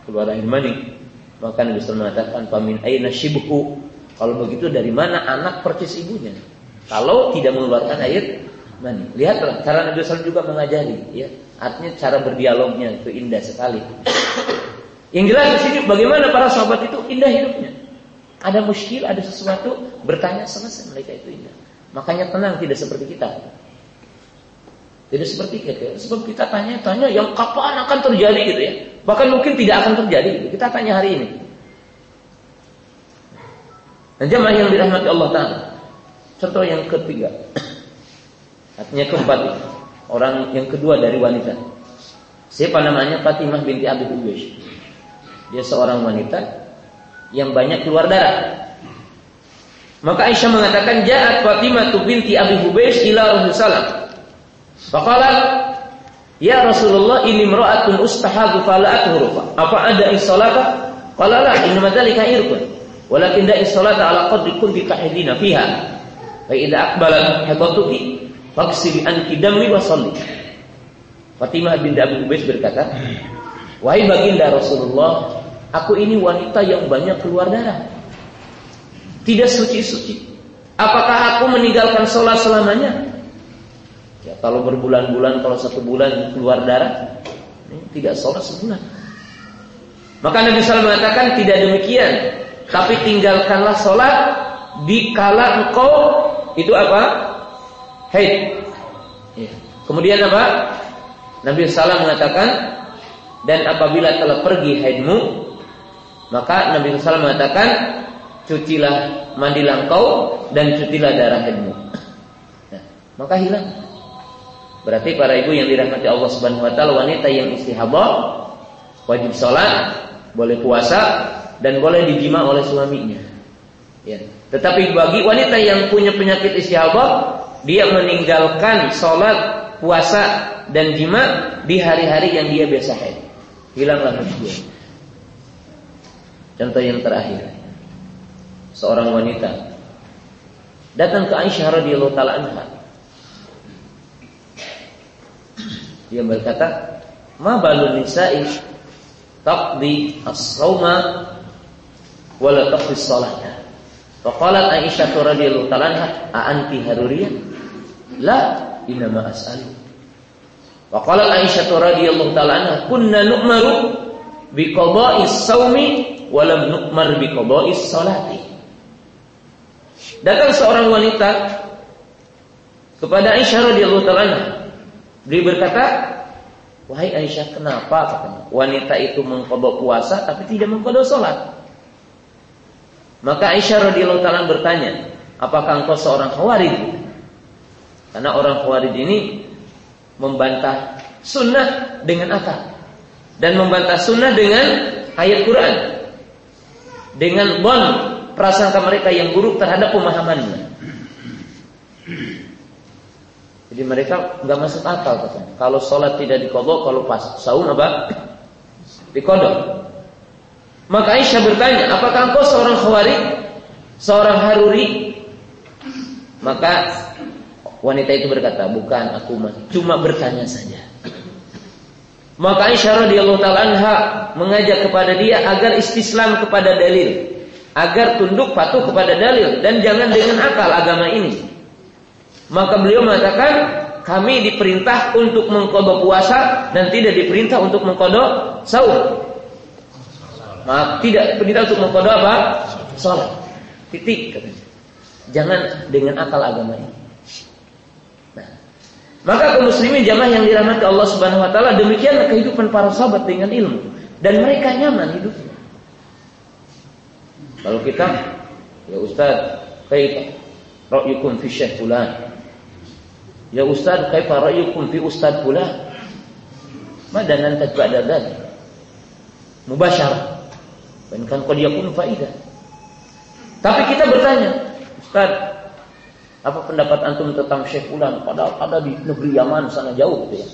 keluar air mani. Maka Nabi SAW mengatakan, Pamin aina shibhu. Kalau begitu dari mana anak percis ibunya? Kalau tidak mengeluarkan air mani. Lihatlah cara Nabi SAW juga mengajari. Ya, artinya cara berdialognya itu indah sekali. Yang jelas di sini bagaimana para sahabat itu indah hidupnya. Ada muskil, ada sesuatu, bertanya selesai mereka itu indah. Makanya tenang tidak seperti kita. Tidak seperti kita. Sebab kita tanya-tanya yang kapan akan terjadi gitu ya. Bahkan mungkin tidak akan terjadi. Gitu. Kita tanya hari ini. Dan jemaah yang dirahmati Allah Ta'ala. Contoh yang ketiga. Artinya keempat. Orang yang kedua dari wanita. Siapa namanya? Fatimah binti Abi Uwais. Dia seorang wanita yang banyak keluar darah. Maka Aisyah mengatakan, Ja'at Fatimah binti Abi Hubeish ila Rasulullah Faqala Ya Rasulullah ini mera'atun ustahadu fala aturufa. Apa ada isolata? Qala la inna dzalika irqun. Walakin da'i salata ala qadri kunti tahidina fiha. Fa idza aqbalat hadatuki faksili anki dammi wa salli. Fatimah bin Abu Ubais berkata, "Wahai baginda Rasulullah, aku ini wanita yang banyak keluar darah. Tidak suci-suci. Apakah aku meninggalkan sholat selamanya?" Ya, kalau berbulan-bulan, kalau satu bulan keluar darah, tidak sholat sebulan. Maka Nabi SAW mengatakan tidak demikian. Tapi tinggalkanlah sholat di kala engkau itu apa? Haid. Ya. Kemudian apa? Nabi SAW mengatakan dan apabila telah pergi haidmu maka Nabi SAW mengatakan cucilah mandilah engkau dan cucilah darah haidmu. Nah, maka hilang. Berarti para ibu yang dirahmati Allah Subhanahu wa taala wanita yang istihadah wajib sholat, boleh puasa, dan boleh dijima oleh suaminya. Ya. Tetapi bagi wanita yang punya penyakit istihadah, dia meninggalkan sholat, puasa, dan jima di hari-hari yang dia biasa haid. Hilanglah dia. Contoh yang terakhir, seorang wanita datang ke Aisyah radhiyallahu taala anha. Dia berkata, "Ma balun nisa'i taqdi as-sawma wala taqfis salahnya. Faqalat Aisyah radhiyallahu ta'ala anha, "A anti haruriyah?" La, inna ma as'alu. Faqalat Aisyah radhiyallahu ta'ala anha, "Kunna nu'maru bi qada'is saumi wa lam nu'mar bi qada'is salati." Datang seorang wanita kepada Aisyah radhiyallahu ta'ala anha. Beliau berkata, "Wahai Aisyah, kenapa katanya wanita itu mengkodok puasa tapi tidak mengkodok sholat?" Maka Aisyah radhiyallahu taala bertanya, "Apakah engkau seorang khawarij?" Karena orang khawarij ini membantah sunnah dengan akal dan membantah sunnah dengan ayat Quran dengan bon prasangka mereka yang buruk terhadap pemahamannya. Jadi mereka nggak masuk akal katanya. Kalau sholat tidak dikodok, kalau pas saum apa? Dikodok. Maka Aisyah bertanya, apakah engkau seorang khawarij? Seorang haruri? Maka wanita itu berkata, bukan aku cuma bertanya saja. Maka Aisyah radhiyallahu taala anha mengajak kepada dia agar istislam kepada dalil, agar tunduk patuh kepada dalil dan jangan dengan akal agama ini. Maka beliau mengatakan, kami diperintah untuk mengkodok puasa dan tidak diperintah untuk mengkodok saum. Maaf, tidak perintah untuk mengkodok apa? Salat. Titik katanya. Jangan dengan akal agama ini. Nah, maka kaum muslimin jamaah yang dirahmati Allah Subhanahu wa taala demikianlah kehidupan para sahabat dengan ilmu dan mereka nyaman hidupnya. Kalau kita ya Ustaz, kayak ra'yukum fi syekh? Ya Ustaz, kaifa ra'yukum fi ustaz fulan? Madanan ba'da dzalik. Mubasyarah. Dan kan qad yakun faidah. Tapi kita bertanya, Ustaz, apa pendapat antum tentang Syekh Ulan? Padahal ada di negeri Yaman sana jauh gitu ya.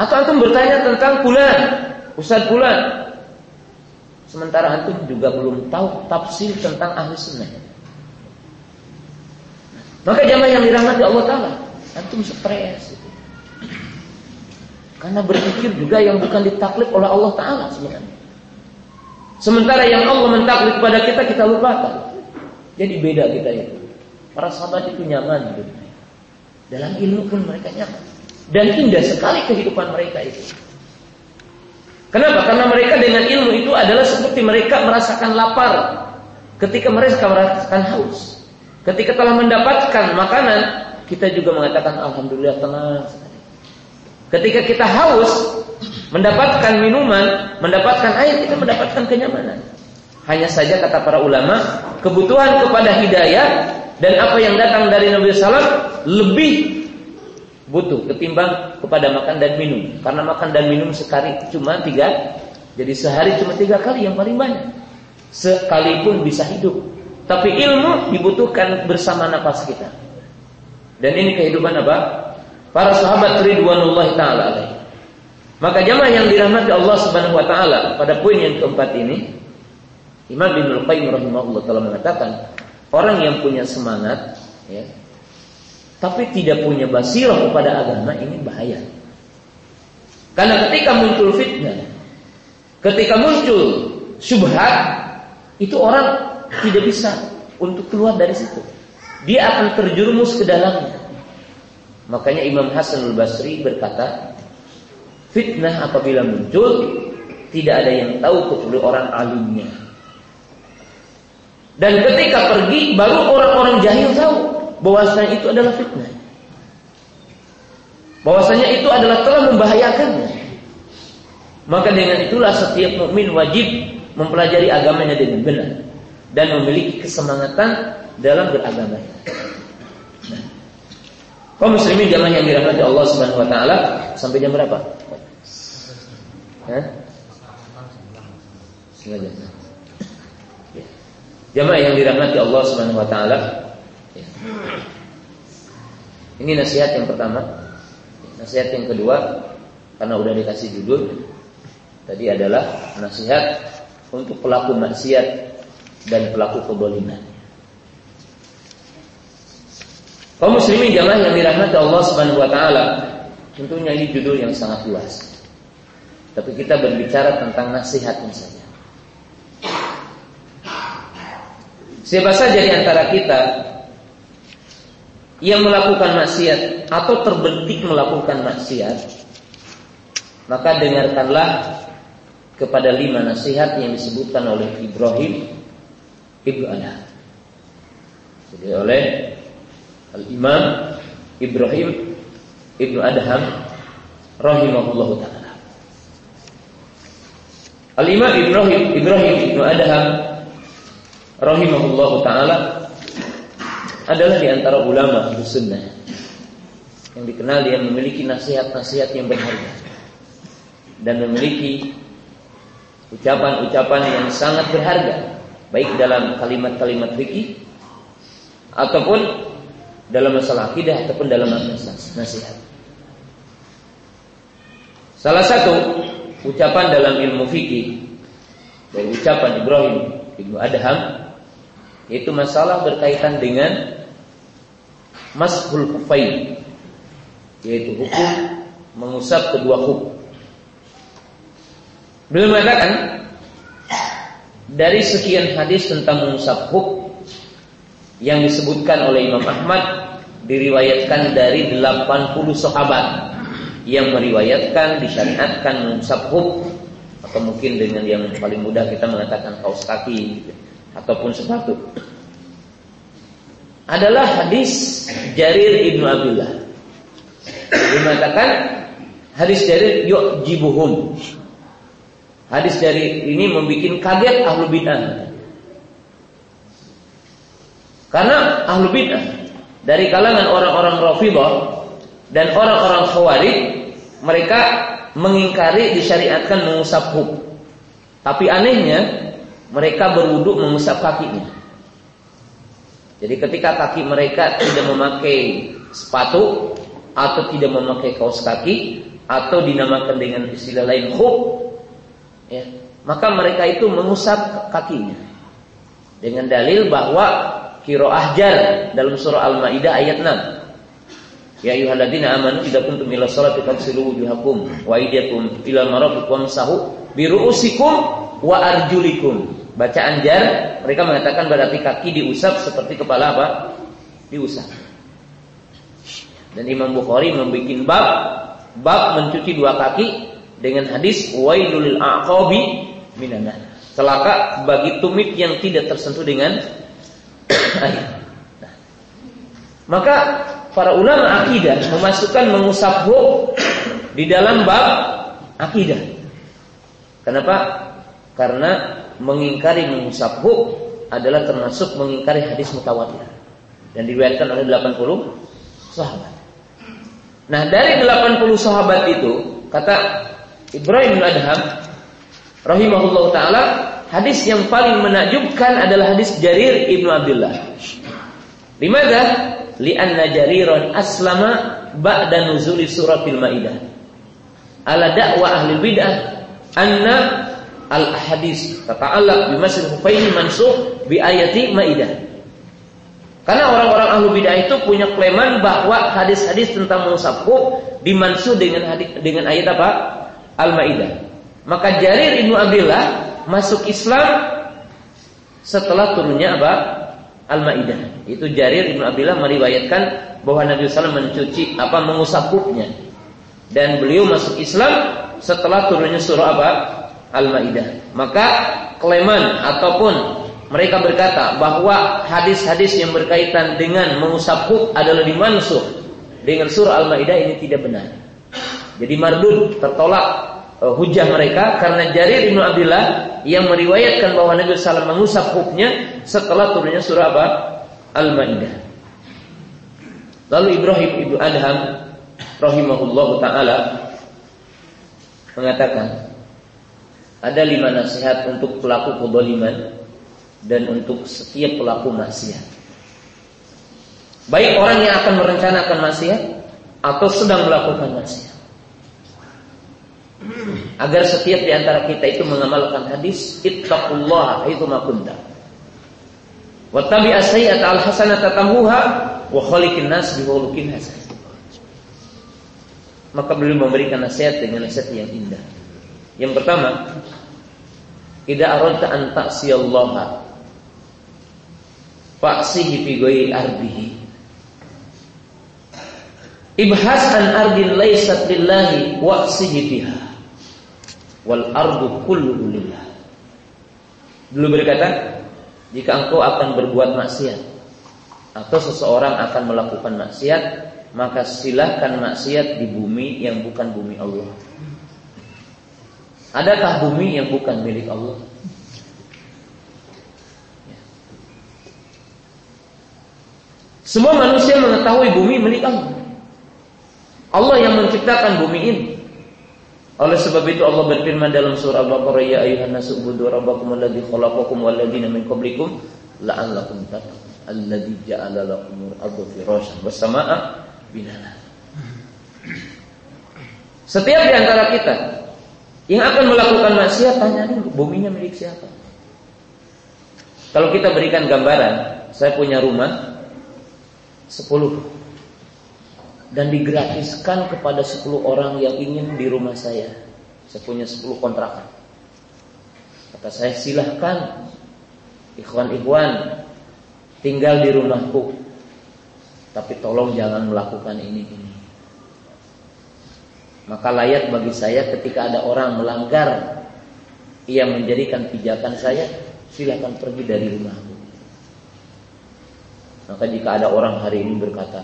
Atau antum bertanya tentang Fulan, Ustaz Fulan. Sementara antum juga belum tahu tafsir tentang ahli sunnah. Maka jamaah yang dirahmati Allah Ta'ala Antum stres gitu. Karena berpikir juga yang bukan ditaklif oleh Allah Ta'ala sebenarnya Sementara yang Allah mentaklif kepada kita kita lupakan. Jadi beda kita itu. Para sahabat itu nyaman hidup. Dalam ilmu pun mereka nyaman. Dan indah sekali kehidupan mereka itu. Kenapa? Karena mereka dengan ilmu itu adalah seperti mereka merasakan lapar ketika mereka merasakan haus. Ketika telah mendapatkan makanan, kita juga mengatakan alhamdulillah tenang Ketika kita haus, mendapatkan minuman, mendapatkan air, kita mendapatkan kenyamanan. Hanya saja kata para ulama, kebutuhan kepada hidayah dan apa yang datang dari Nabi Sallam lebih butuh ketimbang kepada makan dan minum. Karena makan dan minum sekali cuma tiga, jadi sehari cuma tiga kali yang paling banyak. Sekalipun bisa hidup. Tapi ilmu dibutuhkan bersama nafas kita. Dan ini kehidupan apa? Para sahabat ridwanullah taala maka jamaah yang dirahmati Allah Subhanahu wa taala pada poin yang keempat ini Imam bin Al-Qayyim rahimahullah telah mengatakan orang yang punya semangat ya, tapi tidak punya basirah kepada agama ini bahaya. Karena ketika muncul fitnah, ketika muncul syubhat, itu orang tidak bisa untuk keluar dari situ. Dia akan terjerumus ke dalamnya. Makanya Imam Hasan al-Basri berkata, fitnah apabila muncul, tidak ada yang tahu kecuali orang alimnya. Dan ketika pergi baru orang-orang jahil tahu bahwasanya itu adalah fitnah. Bahwasanya itu adalah telah membahayakannya. Maka dengan itulah setiap mukmin wajib mempelajari agamanya dengan benar dan memiliki kesemangatan dalam beragama. Nah. Kaum muslimin jamaah yang dirahmati Allah Subhanahu wa taala sampai jam berapa? Hah? Sengaja. Jamaah yang dirahmati Allah Subhanahu wa taala. Ya. Ini nasihat yang pertama. Nasihat yang kedua karena udah dikasih judul tadi adalah nasihat untuk pelaku maksiat dan pelaku keboliman. Kaum muslimin jamaah yang dirahmati Allah Subhanahu wa taala, tentunya ini judul yang sangat luas. Tapi kita berbicara tentang nasihatnya saja. Siapa saja di antara kita yang melakukan maksiat atau terbentik melakukan maksiat, maka dengarkanlah kepada lima nasihat yang disebutkan oleh Ibrahim Adham. Jadi oleh Al-Imam Ibrahim Ibnu Adham rahimahullah taala. Al-Imam Ibrahim Ibrahim Ibnu Adham rahimahullah taala adalah di antara ulama sunnah yang dikenal dia memiliki nasihat-nasihat yang berharga dan memiliki ucapan-ucapan yang sangat berharga baik dalam kalimat-kalimat fikih ataupun dalam masalah akidah ataupun dalam masalah nasihat. Salah satu ucapan dalam ilmu fikih dari ucapan Ibrahim Ibnu Adham yaitu masalah berkaitan dengan mashul kufain yaitu hukum mengusap kedua hukum. Beliau mengatakan dari sekian hadis tentang mengusap hukum yang disebutkan oleh Imam Ahmad diriwayatkan dari 80 sahabat yang meriwayatkan disyariatkan mengusap hukum atau mungkin dengan yang paling mudah kita mengatakan kaos kaki gitu ataupun sepatu adalah hadis Jarir ibnu Abdullah. Dia mengatakan hadis Jarir yuk jibuhum. Hadis Jarir ini membuat kaget ahlu bid'ah. Karena ahlu bid'ah dari kalangan orang-orang Rafidhah dan orang-orang Khawarij mereka mengingkari disyariatkan mengusap hub. Tapi anehnya mereka berwudhu mengusap kakinya. Jadi ketika kaki mereka tidak memakai sepatu atau tidak memakai kaos kaki atau dinamakan dengan istilah lain khuf, ya, maka mereka itu mengusap kakinya dengan dalil bahwa kiro ahjar dalam surah Al-Maidah ayat 6. Ya ayyuhalladzina amanu idza kuntum ila sholati fagsilu wujuhakum wa aydiyakum ila marafiq wamsahu bi ru'usikum wa arjulikum. Bacaan jar mereka mengatakan berarti kaki diusap seperti kepala apa? Diusap. Dan Imam Bukhari membuat bab bab mencuci dua kaki dengan hadis wailul aqabi minan Celaka bagi tumit yang tidak tersentuh dengan air. Nah. Maka para ulama akidah memasukkan mengusap di dalam bab akidah. Kenapa? Karena mengingkari mengusap huk adalah termasuk mengingkari hadis mutawatir dan diriwayatkan oleh 80 sahabat. Nah, dari 80 sahabat itu kata Ibrahim bin Adham rahimahullah taala hadis yang paling menakjubkan adalah hadis Jarir ibnu Abdullah. Limada? Lianna Jariran aslama ba'da nuzuli suratil Maidah. Ala da'wa ahli bidah anna al hadis tata'allaq bi masjid hufaini mansukh bi ayati maidah. Karena orang-orang ahlu bidah itu punya klaim bahwa hadis-hadis tentang mengusap dimansuh dengan hadis, dengan ayat apa? Al-Maidah. Maka Jarir Ibnu Abdullah masuk Islam setelah turunnya apa? Al-Maidah. Itu Jarir Ibnu Abdullah meriwayatkan bahwa Nabi SAW mencuci apa mengusap pupnya. Dan beliau masuk Islam setelah turunnya surah apa? Al-Maidah. Maka kleman ataupun mereka berkata bahwa hadis-hadis yang berkaitan dengan mengusap huk adalah dimansuh dengan surah Al-Maidah ini tidak benar. Jadi mardud tertolak uh, hujah mereka karena Jarir bin Abdullah yang meriwayatkan bahwa Nabi SAW mengusap huknya setelah turunnya surah apa? Al-Maidah. Lalu Ibrahim ibnu Adham rahimahullah taala mengatakan ada lima nasihat untuk pelaku keboliman dan untuk setiap pelaku maksiat. Baik orang yang akan merencanakan maksiat atau sedang melakukan maksiat. Agar setiap di antara kita itu mengamalkan hadis ittaqullah itu makunta. Wattabi as-sayyi'ata al-hasanata tamuha wa khaliqin nas bi hasan. Maka beliau memberikan nasihat dengan nasihat yang indah. Yang pertama, tidak aradta an ta'siyallaha Faksihi fi ghairi ardihi. Ibhas an ardin laysat lillahi wa'sihi fiha. Wal ardu kulluhu lillah. Dulu berkata, jika engkau akan berbuat maksiat atau seseorang akan melakukan maksiat, maka silahkan maksiat di bumi yang bukan bumi Allah. Adakah bumi yang bukan milik Allah? Semua manusia mengetahui bumi milik Allah. Allah yang menciptakan bumi ini. Oleh sebab itu Allah berfirman dalam surah Al-Baqarah ya ayuhan nasu ubudu rabbakum alladzi khalaqakum wal ladzina min qablikum la'allakum tattaqun alladzi ja'ala lakumul arda firasyan was samaa'a binana. Setiap di antara kita yang akan melakukan maksiat tanya dulu buminya milik siapa? Kalau kita berikan gambaran, saya punya rumah, Sepuluh dan digratiskan kepada sepuluh orang yang ingin di rumah saya. Saya punya sepuluh kontrakan. Kata saya silahkan ikhwan-ikhwan tinggal di rumahku. Tapi tolong jangan melakukan ini ini. Maka layak bagi saya ketika ada orang melanggar ia menjadikan pijakan saya, silahkan pergi dari rumahku. Maka jika ada orang hari ini berkata,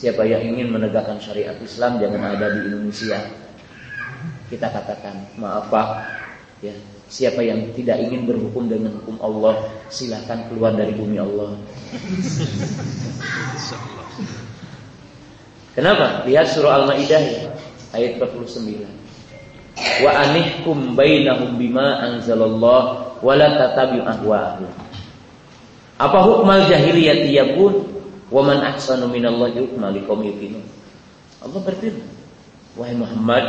siapa yang ingin menegakkan syariat Islam jangan ada di Indonesia. Kita katakan, maaf Pak, ya, siapa yang tidak ingin berhukum dengan hukum Allah, silahkan keluar dari bumi Allah. Kenapa? Lihat surah Al-Maidah ya, ayat 49. Wa anihkum bainahum bima anzalallah wa la tatabi'u ahwa'ahum. Apa hukmal jahiliyah yakun wa man ahsanu minallahi hukma liqaum yuqinun. Allah berfirman, wahai Muhammad,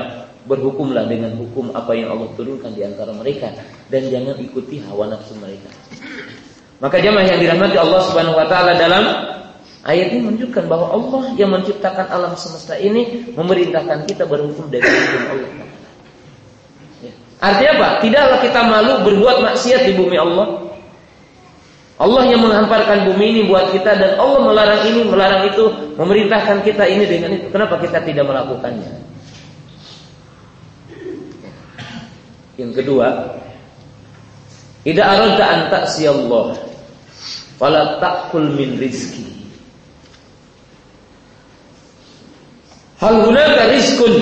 berhukumlah dengan hukum apa yang Allah turunkan di antara mereka dan jangan ikuti hawa nafsu mereka. Maka jamaah yang dirahmati Allah Subhanahu wa taala dalam ayat ini menunjukkan bahwa Allah yang menciptakan alam semesta ini memerintahkan kita berhukum dari hukum Allah. Ya. Artinya apa? Tidaklah kita malu berbuat maksiat di bumi Allah Allah yang menghamparkan bumi ini buat kita dan Allah melarang ini, melarang itu, memerintahkan kita ini dengan itu. Kenapa kita tidak melakukannya? Yang kedua, tidak aradta an Allah fala ta'kul min rizki. Hal hunaka rizkun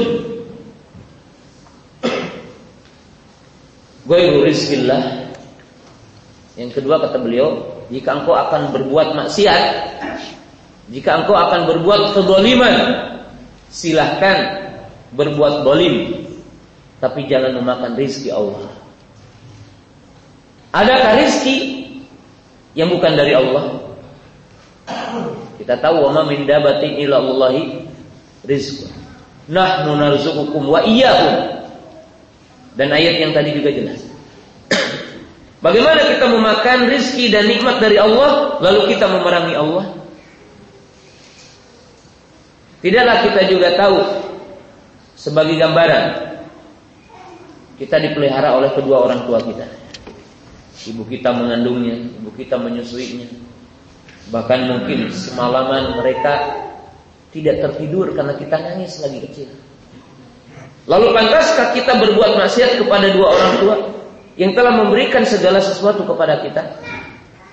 Ghairu rizkillah yang kedua kata beliau, jika engkau akan berbuat maksiat, jika engkau akan berbuat kezaliman, silahkan berbuat dolim, tapi jangan memakan rizki Allah. Adakah rizki yang bukan dari Allah? Kita tahu wa min dabatin illa Allahi rizqu. Nahnu narzuqukum wa iyyahum. Dan ayat yang tadi juga jelas. Bagaimana kita memakan rizki dan nikmat dari Allah lalu kita memerangi Allah? Tidaklah kita juga tahu sebagai gambaran kita dipelihara oleh kedua orang tua kita. Ibu kita mengandungnya, ibu kita menyusuinya. Bahkan mungkin semalaman mereka tidak tertidur karena kita nangis lagi kecil. Lalu pantaskah kita berbuat maksiat kepada dua orang tua yang telah memberikan segala sesuatu kepada kita?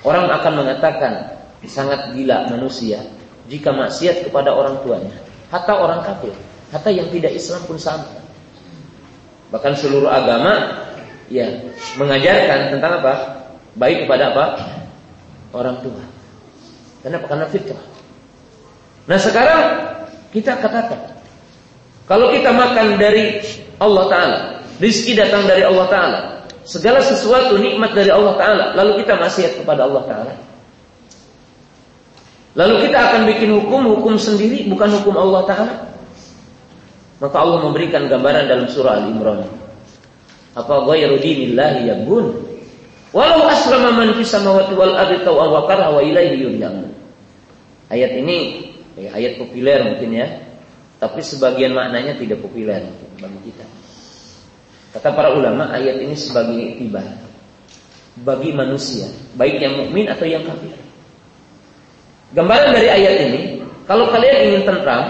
Orang akan mengatakan sangat gila manusia jika maksiat kepada orang tuanya, hatta orang kafir, hatta yang tidak Islam pun sama. Bahkan seluruh agama ya mengajarkan tentang apa? Baik kepada apa? Orang tua. Kenapa? Karena fitrah. Nah sekarang kita katakan kalau kita makan dari Allah Ta'ala Rizki datang dari Allah Ta'ala Segala sesuatu nikmat dari Allah Ta'ala Lalu kita maksiat kepada Allah Ta'ala. Lalu kita akan bikin hukum Hukum sendiri bukan hukum Allah Ta'ala. Maka Allah memberikan gambaran dalam surah Al-Imran. Apa ghairu dinillahi yabun Walau asrama man fis samawati wal ardi wa wa ilaihi yurja'un. Ayat ini ya, ayat populer mungkin ya, tapi sebagian maknanya tidak populer bagi kita. Kata para ulama, ayat ini sebagai tiba bagi manusia, baik yang mukmin atau yang kafir. Gambaran dari ayat ini, kalau kalian ingin tentram,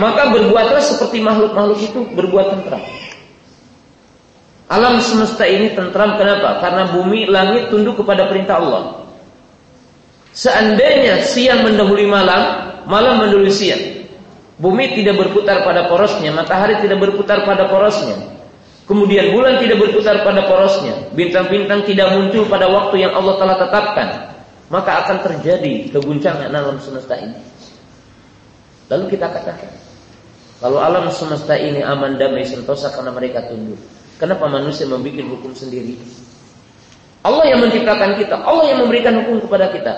maka berbuatlah seperti makhluk-makhluk itu berbuat tentram. Alam semesta ini tentram kenapa? Karena bumi, langit tunduk kepada perintah Allah. Seandainya siang mendahului malam, malam mendahului siang. Bumi tidak berputar pada porosnya, matahari tidak berputar pada porosnya. Kemudian bulan tidak berputar pada porosnya, bintang-bintang tidak muncul pada waktu yang Allah telah tetapkan. Maka akan terjadi keguncangan alam semesta ini. Lalu kita katakan, kalau alam semesta ini aman damai sentosa karena mereka tunduk. Kenapa manusia membuat hukum sendiri? Allah yang menciptakan kita, Allah yang memberikan hukum kepada kita.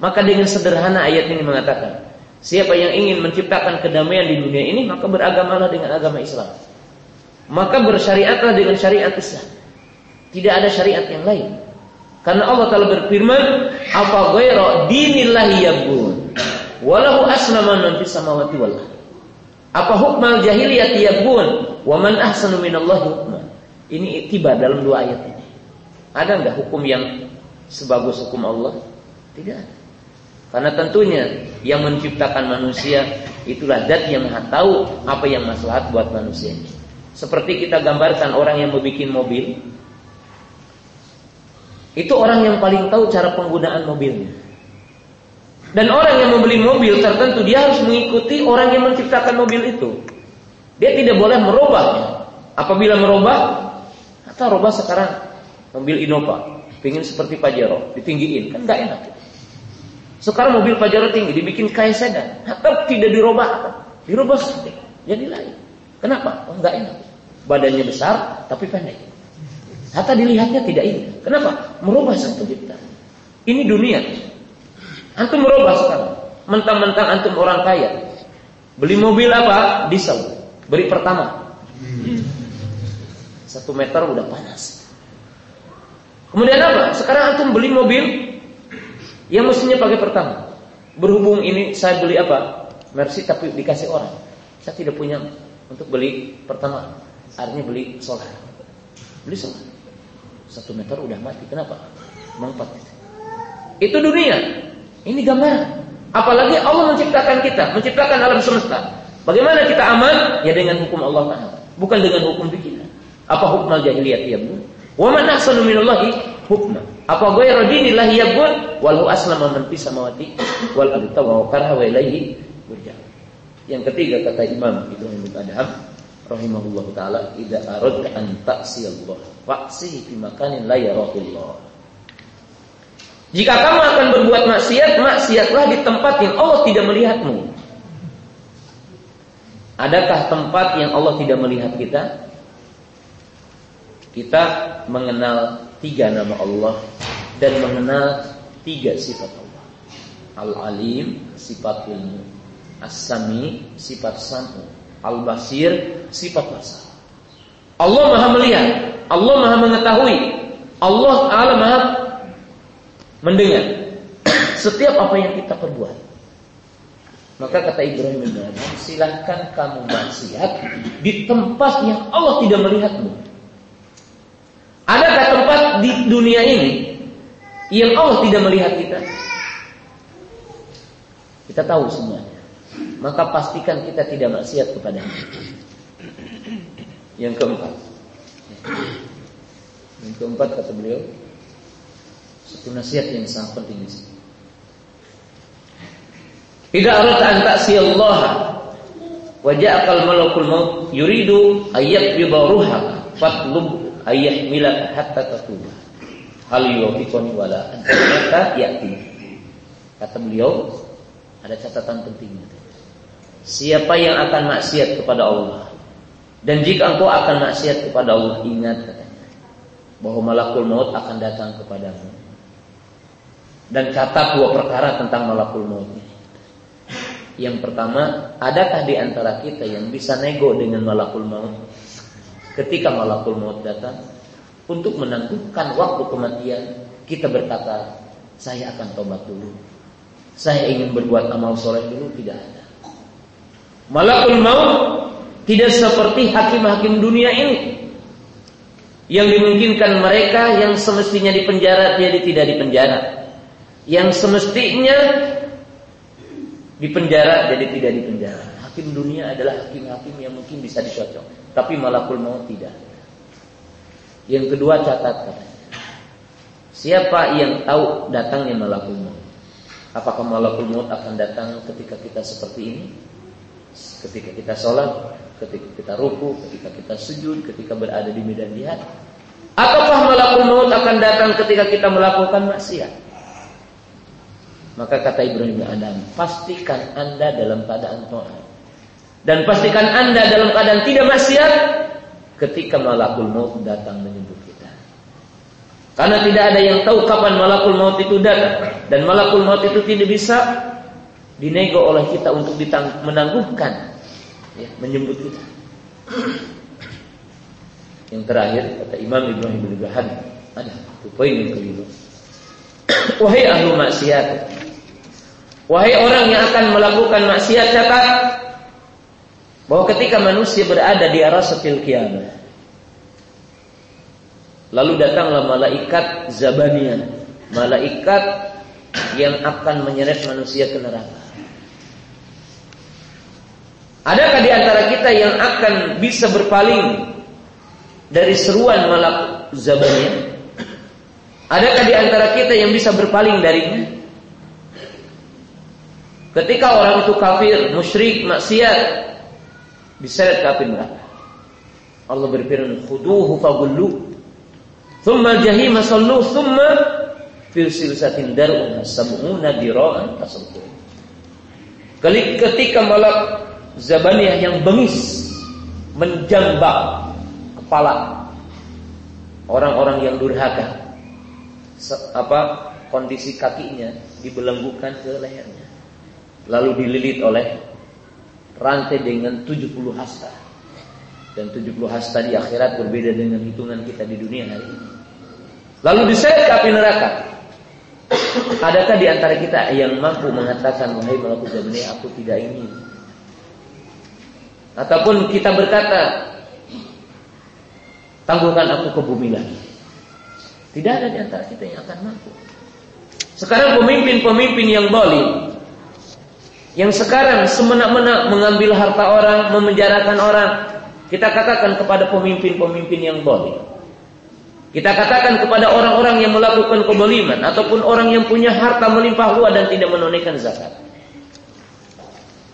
Maka dengan sederhana ayat ini mengatakan, siapa yang ingin menciptakan kedamaian di dunia ini, maka beragamalah dengan agama Islam. Maka bersyariatlah dengan syariat Islam. Tidak ada syariat yang lain. Karena Allah telah berfirman, "Apa ghaira dinillahi yabun? Walahu aslama man samawati wal Apa hukmal jahiliyah yabun? Wa man ahsanu minallahi hukma? Ini tiba dalam dua ayat ini. Ada enggak hukum yang sebagus hukum Allah? Tidak ada. Karena tentunya yang menciptakan manusia itulah zat yang maha tahu apa yang maslahat buat manusia. Seperti kita gambarkan orang yang membuat mobil, itu orang yang paling tahu cara penggunaan mobilnya. Dan orang yang membeli mobil tertentu dia harus mengikuti orang yang menciptakan mobil itu. Dia tidak boleh merubahnya. Apabila merubah, atau rubah sekarang mobil Innova, ingin seperti Pajero, ditinggiin, kan nggak enak. Sekarang mobil Pajero tinggi dibikin kayak sedan, tetap tidak dirubah, dirubah sedikit, jadi lain. Kenapa? Oh, enggak enak. Badannya besar tapi pendek. Hatta dilihatnya tidak ini. Kenapa? Merubah satu pencipta. Ini dunia. Antum merubah sekarang. Mentang-mentang antum orang kaya. Beli mobil apa? Diesel. Beri pertama. Satu meter udah panas. Kemudian apa? Sekarang antum beli mobil yang mestinya pakai pertama. Berhubung ini saya beli apa? Mercy tapi dikasih orang. Saya tidak punya untuk beli pertama. Artinya beli solar. Beli solar. Satu meter udah mati. Kenapa? Mengempat. Itu dunia. Ini gambaran. Apalagi Allah menciptakan kita, menciptakan alam semesta. Bagaimana kita aman? Ya dengan hukum Allah Taala, bukan dengan hukum kita. Apa hukum jahiliyah ya? Wa man ahsanu minallahi hukma. Apa ghairu dinillahi yabun walau aslama man fis samawati wal ardi wa karha wa ilaihi Yang ketiga kata Imam Ibnu Adham rahimahullahu taala idza aradta an ta'siyallah fa'si fi makanin la yarahullah. Jika kamu akan berbuat maksiat, maksiatlah di tempat yang Allah tidak melihatmu. Adakah tempat yang Allah tidak melihat kita? Kita mengenal tiga nama Allah dan mengenal tiga sifat Allah. Al-Alim, sifat ilmu. As-Sami, sifat samu. Al-Basir, sifat basar. Allah maha melihat. Allah maha mengetahui. Allah Taala Maha mendengar setiap apa yang kita perbuat. Maka kata Ibrahim bin silahkan kamu maksiat di tempat yang Allah tidak melihatmu. Adakah tempat di dunia ini yang Allah tidak melihat kita? Kita tahu semuanya. Maka pastikan kita tidak maksiat kepada Yang keempat. Yang keempat kata beliau, satu nasihat yang sangat penting di sini. Tidak arat an ta'siyallah wa ja'akal malakul maut yuridu ayat yudaruha fatlub ayat milak hatta tatuba. Hal yuwafiqani wala anta ya'ti. Kata beliau, ada catatan penting. Siapa yang akan maksiat kepada Allah dan jika engkau akan maksiat kepada Allah ingat katanya bahwa malakul maut akan datang kepadamu. Dan catat dua perkara tentang malakul maut. Yang pertama, adakah di antara kita yang bisa nego dengan malakul maut? Ketika malakul maut datang untuk menentukan waktu kematian, kita berkata, saya akan tobat dulu. Saya ingin berbuat amal soleh dulu, tidak ada. Malakul maut tidak seperti hakim-hakim dunia ini yang dimungkinkan mereka yang semestinya dipenjara jadi tidak dipenjara. Yang semestinya di penjara jadi tidak di penjara. Hakim dunia adalah hakim-hakim yang mungkin bisa dicocok, tapi malakul maut tidak. Yang kedua catat katanya. Siapa yang tahu datangnya malakul maut? Apakah malakul maut akan datang ketika kita seperti ini? Ketika kita sholat, ketika kita ruku, ketika kita sujud, ketika berada di medan jihad? Ataukah malakul maut akan datang ketika kita melakukan maksiat? Maka kata Ibrahim Adam, pastikan Anda dalam keadaan taat. Dan pastikan Anda dalam keadaan tidak maksiat ketika malakul maut datang menyebut kita. Karena tidak ada yang tahu kapan malakul maut itu datang dan malakul maut itu tidak bisa dinego oleh kita untuk menangguhkan ya, kita. Yang terakhir kata Imam Ibrahim bin Bahan ada poin yang kelima. Wahai ahlu maksiat, Wahai orang yang akan melakukan maksiat catat bahwa ketika manusia berada di arah setil kiamat lalu datanglah malaikat Zabania, malaikat yang akan menyeret manusia ke neraka. Adakah di antara kita yang akan bisa berpaling dari seruan malak Zabania? Adakah di antara kita yang bisa berpaling darinya? Ketika orang itu kafir, musyrik, maksiat, diseret ke api neraka. Allah berfirman, "Khuduhu fagullu, thumma jahima sallu, thumma fil silsatin dar'un sab'una dira'an tasawwur." Ketika malak Zabaniyah yang bengis menjambak kepala orang-orang yang durhaka apa kondisi kakinya dibelenggukan ke lehernya lalu dililit oleh rantai dengan 70 hasta. Dan 70 hasta di akhirat berbeda dengan hitungan kita di dunia hari ini. Lalu diseret ke api neraka. Adakah di antara kita yang mampu mengatakan wahai melakukan ini aku tidak ingin? Ataupun kita berkata tangguhkan aku ke bumi lagi. Tidak ada di antara kita yang akan mampu. Sekarang pemimpin-pemimpin yang boleh yang sekarang semena-mena mengambil harta orang, memenjarakan orang, kita katakan kepada pemimpin-pemimpin yang boleh. Kita katakan kepada orang-orang yang melakukan keboliman ataupun orang yang punya harta melimpah luas dan tidak menunaikan zakat.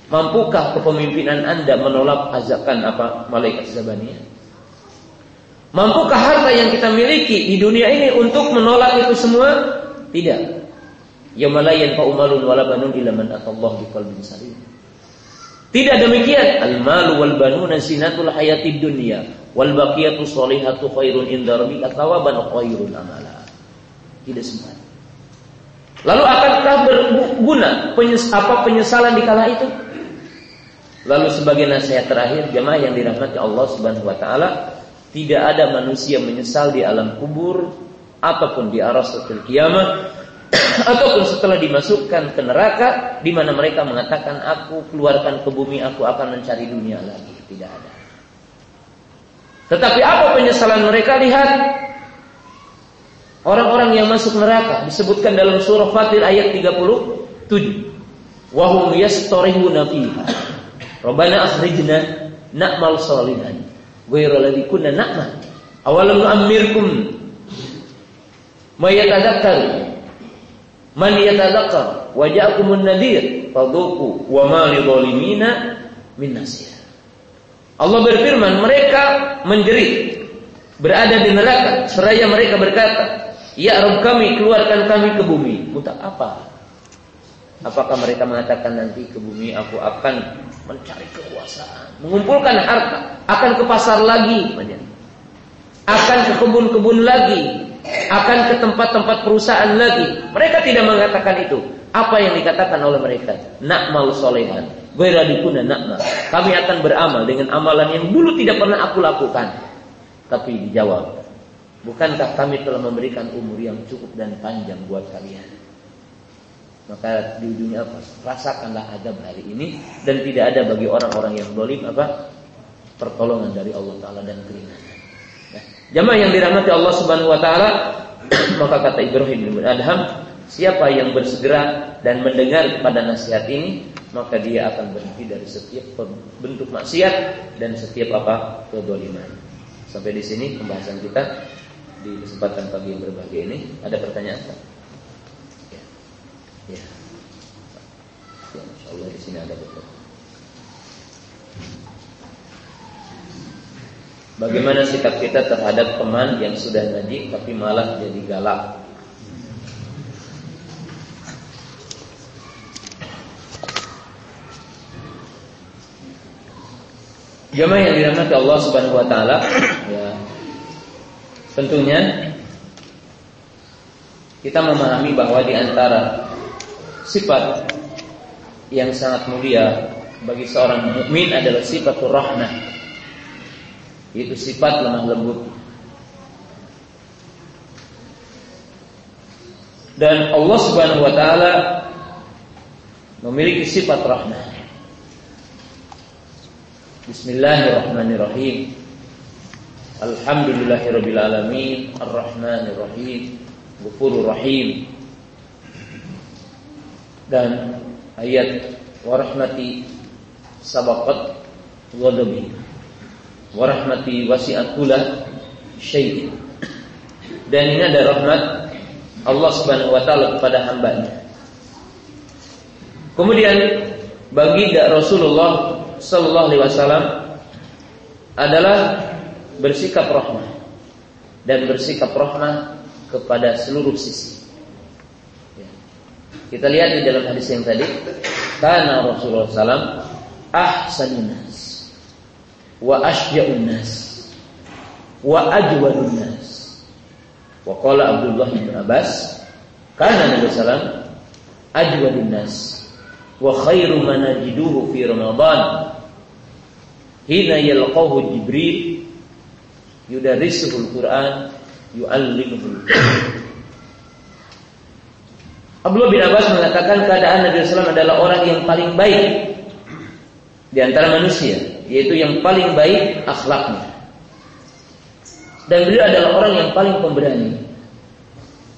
Mampukah kepemimpinan Anda menolak azakan apa malaikat zabaniyah? Mampukah harta yang kita miliki di dunia ini untuk menolak itu semua? Tidak. Yaumalayan fa'umalun wala banun illa man atallahu biqalbin salim. Tidak demikian. Al-malu wal banuna sinatul hayati dunya wal baqiyatu sholihatu khairun inda rabbika thawaban khairun amala. Tidak semua. Lalu akankah berguna penyes apa penyesalan di kala itu? Lalu sebagai nasihat terakhir jemaah yang dirahmati Allah Subhanahu wa taala, tidak ada manusia menyesal di alam kubur ataupun di arasatul kiamah ataupun setelah dimasukkan ke neraka di mana mereka mengatakan aku keluarkan ke bumi aku akan mencari dunia lagi. Tidak ada. Tetapi apa penyesalan mereka? Lihat. Orang-orang yang masuk neraka disebutkan dalam surah Fatir ayat 37 wahum yastarihuna fiha. Rabbana akhrijna na'mal salihan ghayra ladzi kunna na'mal. Awalam nu'ammirkum may yatadakkaru man yatadakkar wa ja'akumun nadhir fadhuku wa ma lidzalimina min nasir. Allah berfirman mereka menjerit berada di neraka seraya mereka berkata ya Rabb kami keluarkan kami ke bumi. Untuk apa? Apakah mereka mengatakan nanti ke bumi aku akan mencari kekuasaan, mengumpulkan harta, akan ke pasar lagi, akan ke kebun-kebun lagi, akan ke tempat-tempat perusahaan lagi. Mereka tidak mengatakan itu. Apa yang dikatakan oleh mereka? Nak mau solehan. Goiradikuna nakma. Kami akan beramal dengan amalan yang dulu tidak pernah aku lakukan. Tapi dijawab. Bukankah kami telah memberikan umur yang cukup dan panjang buat kalian? Maka di dunia apa? Rasakanlah adab hari ini dan tidak ada bagi orang-orang yang dolim apa? Pertolongan dari Allah Taala dan keringanan. Jamaah yang dirahmati Allah Subhanahu Wa Taala, maka kata Ibrahim bin Adham, siapa yang bersegera dan mendengar pada nasihat ini, maka dia akan berhenti dari setiap bentuk maksiat dan setiap apa kedoliman. Sampai di sini pembahasan kita di kesempatan pagi yang berbahagia ini. Ada pertanyaan? Ya. Ya, Allah di sini ada betul. Bagaimana sikap kita terhadap teman yang sudah ngaji tapi malah jadi galak? Jamaah yang dirahmati Allah Subhanahu wa taala, ya. Tentunya kita memahami bahwa di antara sifat yang sangat mulia bagi seorang mukmin adalah sifat rahmah. Itu sifat lemah lembut. Dan Allah Subhanahu wa taala memiliki sifat rahmah. Bismillahirrahmanirrahim. Alhamdulillahirabbil alamin, arrahmanir rahim, ghafurur rahim dan ayat warahmati sabaqat ghadabi warahmati wasi'at kula dan ini ada rahmat Allah Subhanahu wa taala kepada hambanya. Kemudian bagi Rasulullah sallallahu alaihi wasallam adalah bersikap rahmah dan bersikap rahmah kepada seluruh sisi. Kita lihat di dalam hadis yang tadi, karena Rasulullah SAW ahsanun nas wa asya'un nas. Wa ajwadun nas. Wa qala Abdullah bin Abbas, kana Nabi sallam ajwadun nas. Wa khairu ma najiduhu fi Ramadan. Hina yalqahu Jibril yudarrisuhu al-Qur'an yu'allimuhu Abdullah bin Abbas mengatakan keadaan Nabi SAW adalah orang yang paling baik di antara manusia, yaitu yang paling baik akhlaknya. Dan beliau adalah orang yang paling pemberani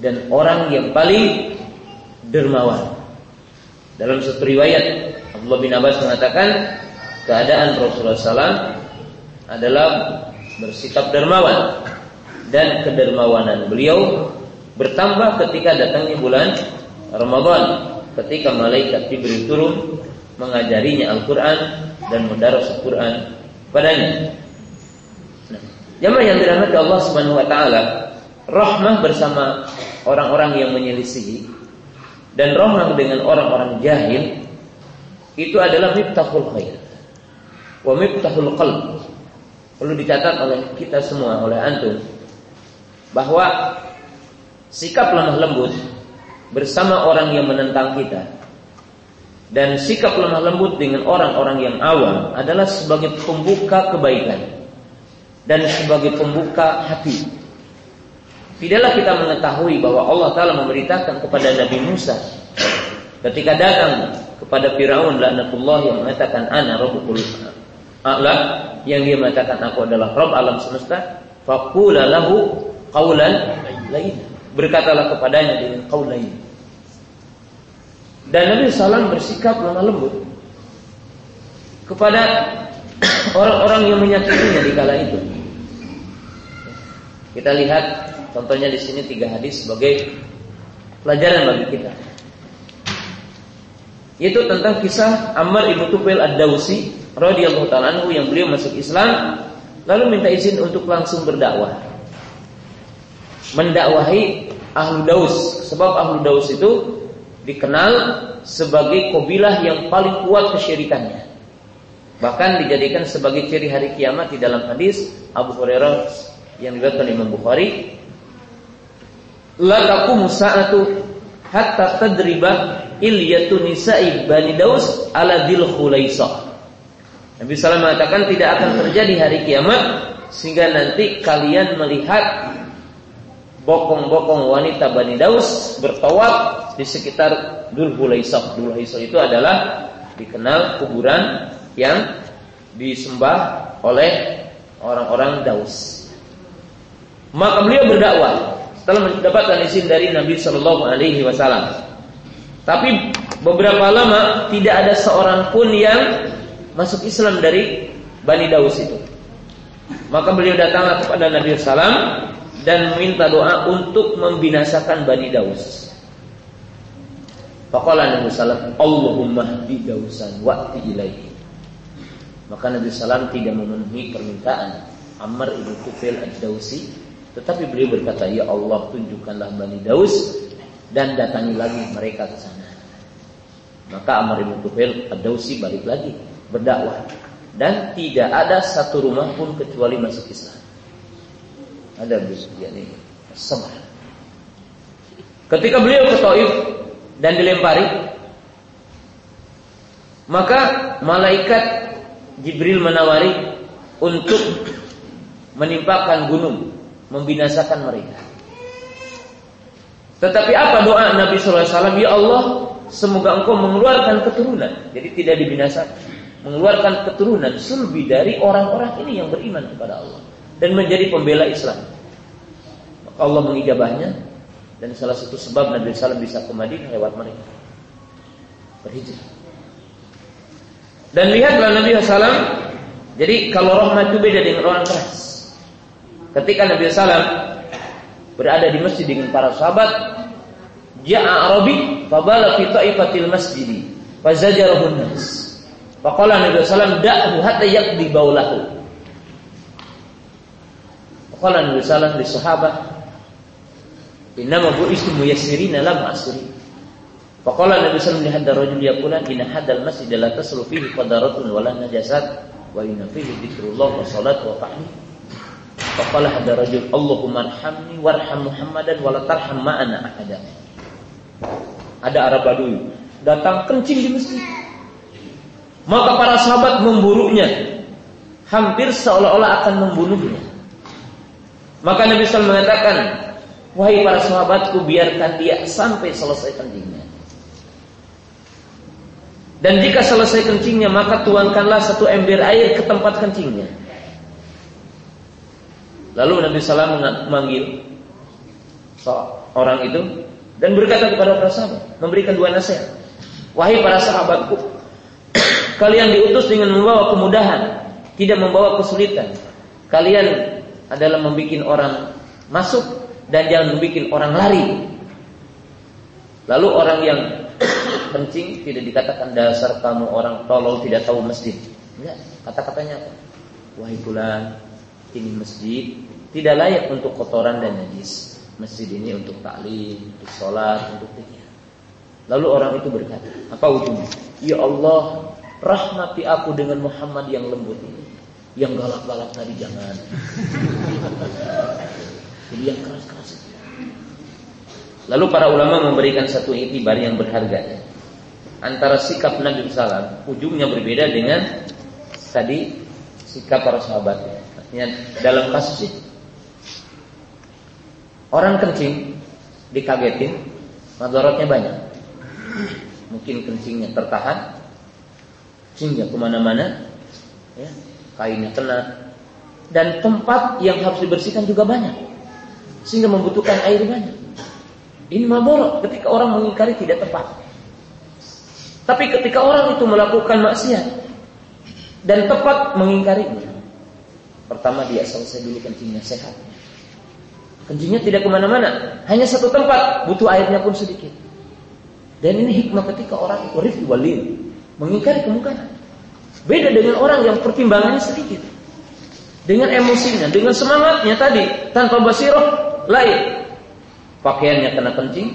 dan orang yang paling dermawan. Dalam satu riwayat Abdullah bin Abbas mengatakan keadaan Rasulullah SAW adalah bersikap dermawan dan kedermawanan beliau bertambah ketika datangnya bulan Ramadan ketika malaikat Jibril turun mengajarinya Al-Qur'an dan mendaras Al-Qur'an padanya. Jamaah yang dirahmati Allah Subhanahu wa taala, rahmah bersama orang-orang yang menyelisihi dan rahmah dengan orang-orang jahil itu adalah miftahul khair wa miftahul qalb. Perlu dicatat oleh kita semua, oleh antum bahwa sikap lemah lembut bersama orang yang menentang kita dan sikap lemah lembut dengan orang-orang yang awam adalah sebagai pembuka kebaikan dan sebagai pembuka hati. Tidaklah kita mengetahui bahwa Allah Ta'ala memberitakan kepada Nabi Musa ketika datang kepada Firaun laknatullah yang mengatakan ana rabbul a'la yang dia mengatakan aku adalah Rabb alam semesta. Faqula lahu qawlan lain. Berkatalah kepadanya dengan qaul lain dan Nabi Sallam bersikap lemah lembut kepada orang-orang yang menyakitinya di kala itu. Kita lihat contohnya di sini tiga hadis sebagai pelajaran bagi kita. Itu tentang kisah Ammar ibnu Tufail ad-Dausi radhiyallahu taala anhu yang beliau masuk Islam lalu minta izin untuk langsung berdakwah. Mendakwahi ahlu Daus sebab ahlu Daus itu dikenal sebagai kabilah yang paling kuat kesyirikannya. Bahkan dijadikan sebagai ciri hari kiamat di dalam hadis Abu Hurairah yang diriwayatkan Imam Bukhari. La taqumu sa'atu hatta tadriba ilyatu nisa'i bani Daus ala dil khulaisah. Nabi SAW mengatakan tidak akan terjadi hari kiamat sehingga nanti kalian melihat bokong-bokong wanita Bani Daus bertawaf di sekitar Dul Hulaisah. Dul Hulaisah itu adalah dikenal kuburan yang disembah oleh orang-orang Daus. Maka beliau berdakwah setelah mendapatkan izin dari Nabi Shallallahu Alaihi Wasallam. Tapi beberapa lama tidak ada seorang pun yang masuk Islam dari Bani Daus itu. Maka beliau datanglah kepada Nabi Sallam dan meminta doa untuk membinasakan Bani Daus. Faqala Nabi Sallam, Allahumma di Dausan wa'ti ilaihi. Maka Nabi Sallam tidak memenuhi permintaan Ammar ibn Kufil ad-Dausi, tetapi beliau berkata, Ya Allah tunjukkanlah Bani Daus dan datangi lagi mereka ke sana. Maka Ammar ibn Kufil ad-Dausi balik lagi berdakwah dan tidak ada satu rumah pun kecuali masuk Islam. Ada yakni sama. Ketika beliau ke Taif dan dilempari, maka malaikat Jibril menawari untuk menimpakan gunung, membinasakan mereka. Tetapi apa doa Nabi SAW? Ya Allah, semoga engkau mengeluarkan keturunan. Jadi tidak dibinasakan. Mengeluarkan keturunan selebih dari orang-orang ini yang beriman kepada Allah. Dan menjadi pembela Islam. Allah mengijabahnya. Dan salah satu sebab Nabi SAW bisa ke Madinah lewat mereka. Berhijrah. Dan lihatlah Nabi SAW. Jadi kalau rahmat itu beda dengan orang keras. Ketika Nabi SAW berada di masjid dengan para sahabat, Ja'a Arabi fabala fi ta'ifatil masjid fazajarahu nas. Faqala Nabi SAW da'hu hatta yaqdi baulahu. Faqala Nabi SAW di sahabat, Innama bu'istu muyassirina lam asri. Faqala Nabi sallallahu alaihi wasallam rajul yaqulan inna hadal masjid la taslu fihi qadaratun wala najasat wa inna fihi dzikrullah wa salat wa tahmid. Faqala hadha rajul Allahumma arhamni warham Muhammadan wa la tarham ma'ana ahada. Ada Arab Badui datang kencing di masjid. Maka para sahabat memburunya hampir seolah-olah akan membunuhnya. Maka Nabi SAW mengatakan, Wahai para sahabatku biarkan dia sampai selesai kencingnya. Dan jika selesai kencingnya maka tuangkanlah satu ember air ke tempat kencingnya. Lalu Nabi Sallam memanggil orang itu dan berkata kepada para sahabat, memberikan dua nasihat. Wahai para sahabatku, kalian diutus dengan membawa kemudahan, tidak membawa kesulitan. Kalian adalah membuat orang masuk dan jangan membuat orang lari. Lalu orang yang kencing tidak dikatakan dasar kamu orang tolol tidak tahu masjid. Enggak, kata-katanya apa? Wahai bulan, ini masjid tidak layak untuk kotoran dan najis. Masjid ini untuk taklim, untuk sholat, untuk zikir. Lalu orang itu berkata, apa ujungnya? Ya Allah, rahmati aku dengan Muhammad yang lembut ini. Yang galak-galak tadi jangan. Jadi yang keras-keras Lalu para ulama memberikan satu itibar yang berharga antara sikap Nabi Sallam ujungnya berbeda dengan tadi sikap para sahabat. Artinya dalam kasus ini Orang kencing dikagetin, madorotnya banyak. Mungkin kencingnya tertahan, kencingnya ke mana-mana, ya, kainnya kena, dan tempat yang harus dibersihkan juga banyak, sehingga membutuhkan air banyak. Ini maborok ketika orang mengingkari tidak tepat. Tapi ketika orang itu melakukan maksiat dan tepat mengingkarinya, pertama dia selesai dulu kencingnya sehat. Kencingnya tidak ke mana-mana, hanya satu tempat, butuh airnya pun sedikit. Dan ini hikmah ketika orang itu rif walil, mengingkari kemungkaran. Beda dengan orang yang pertimbangannya sedikit. Dengan emosinya, dengan semangatnya tadi, tanpa basiroh, lain. Pakaiannya kena kencing,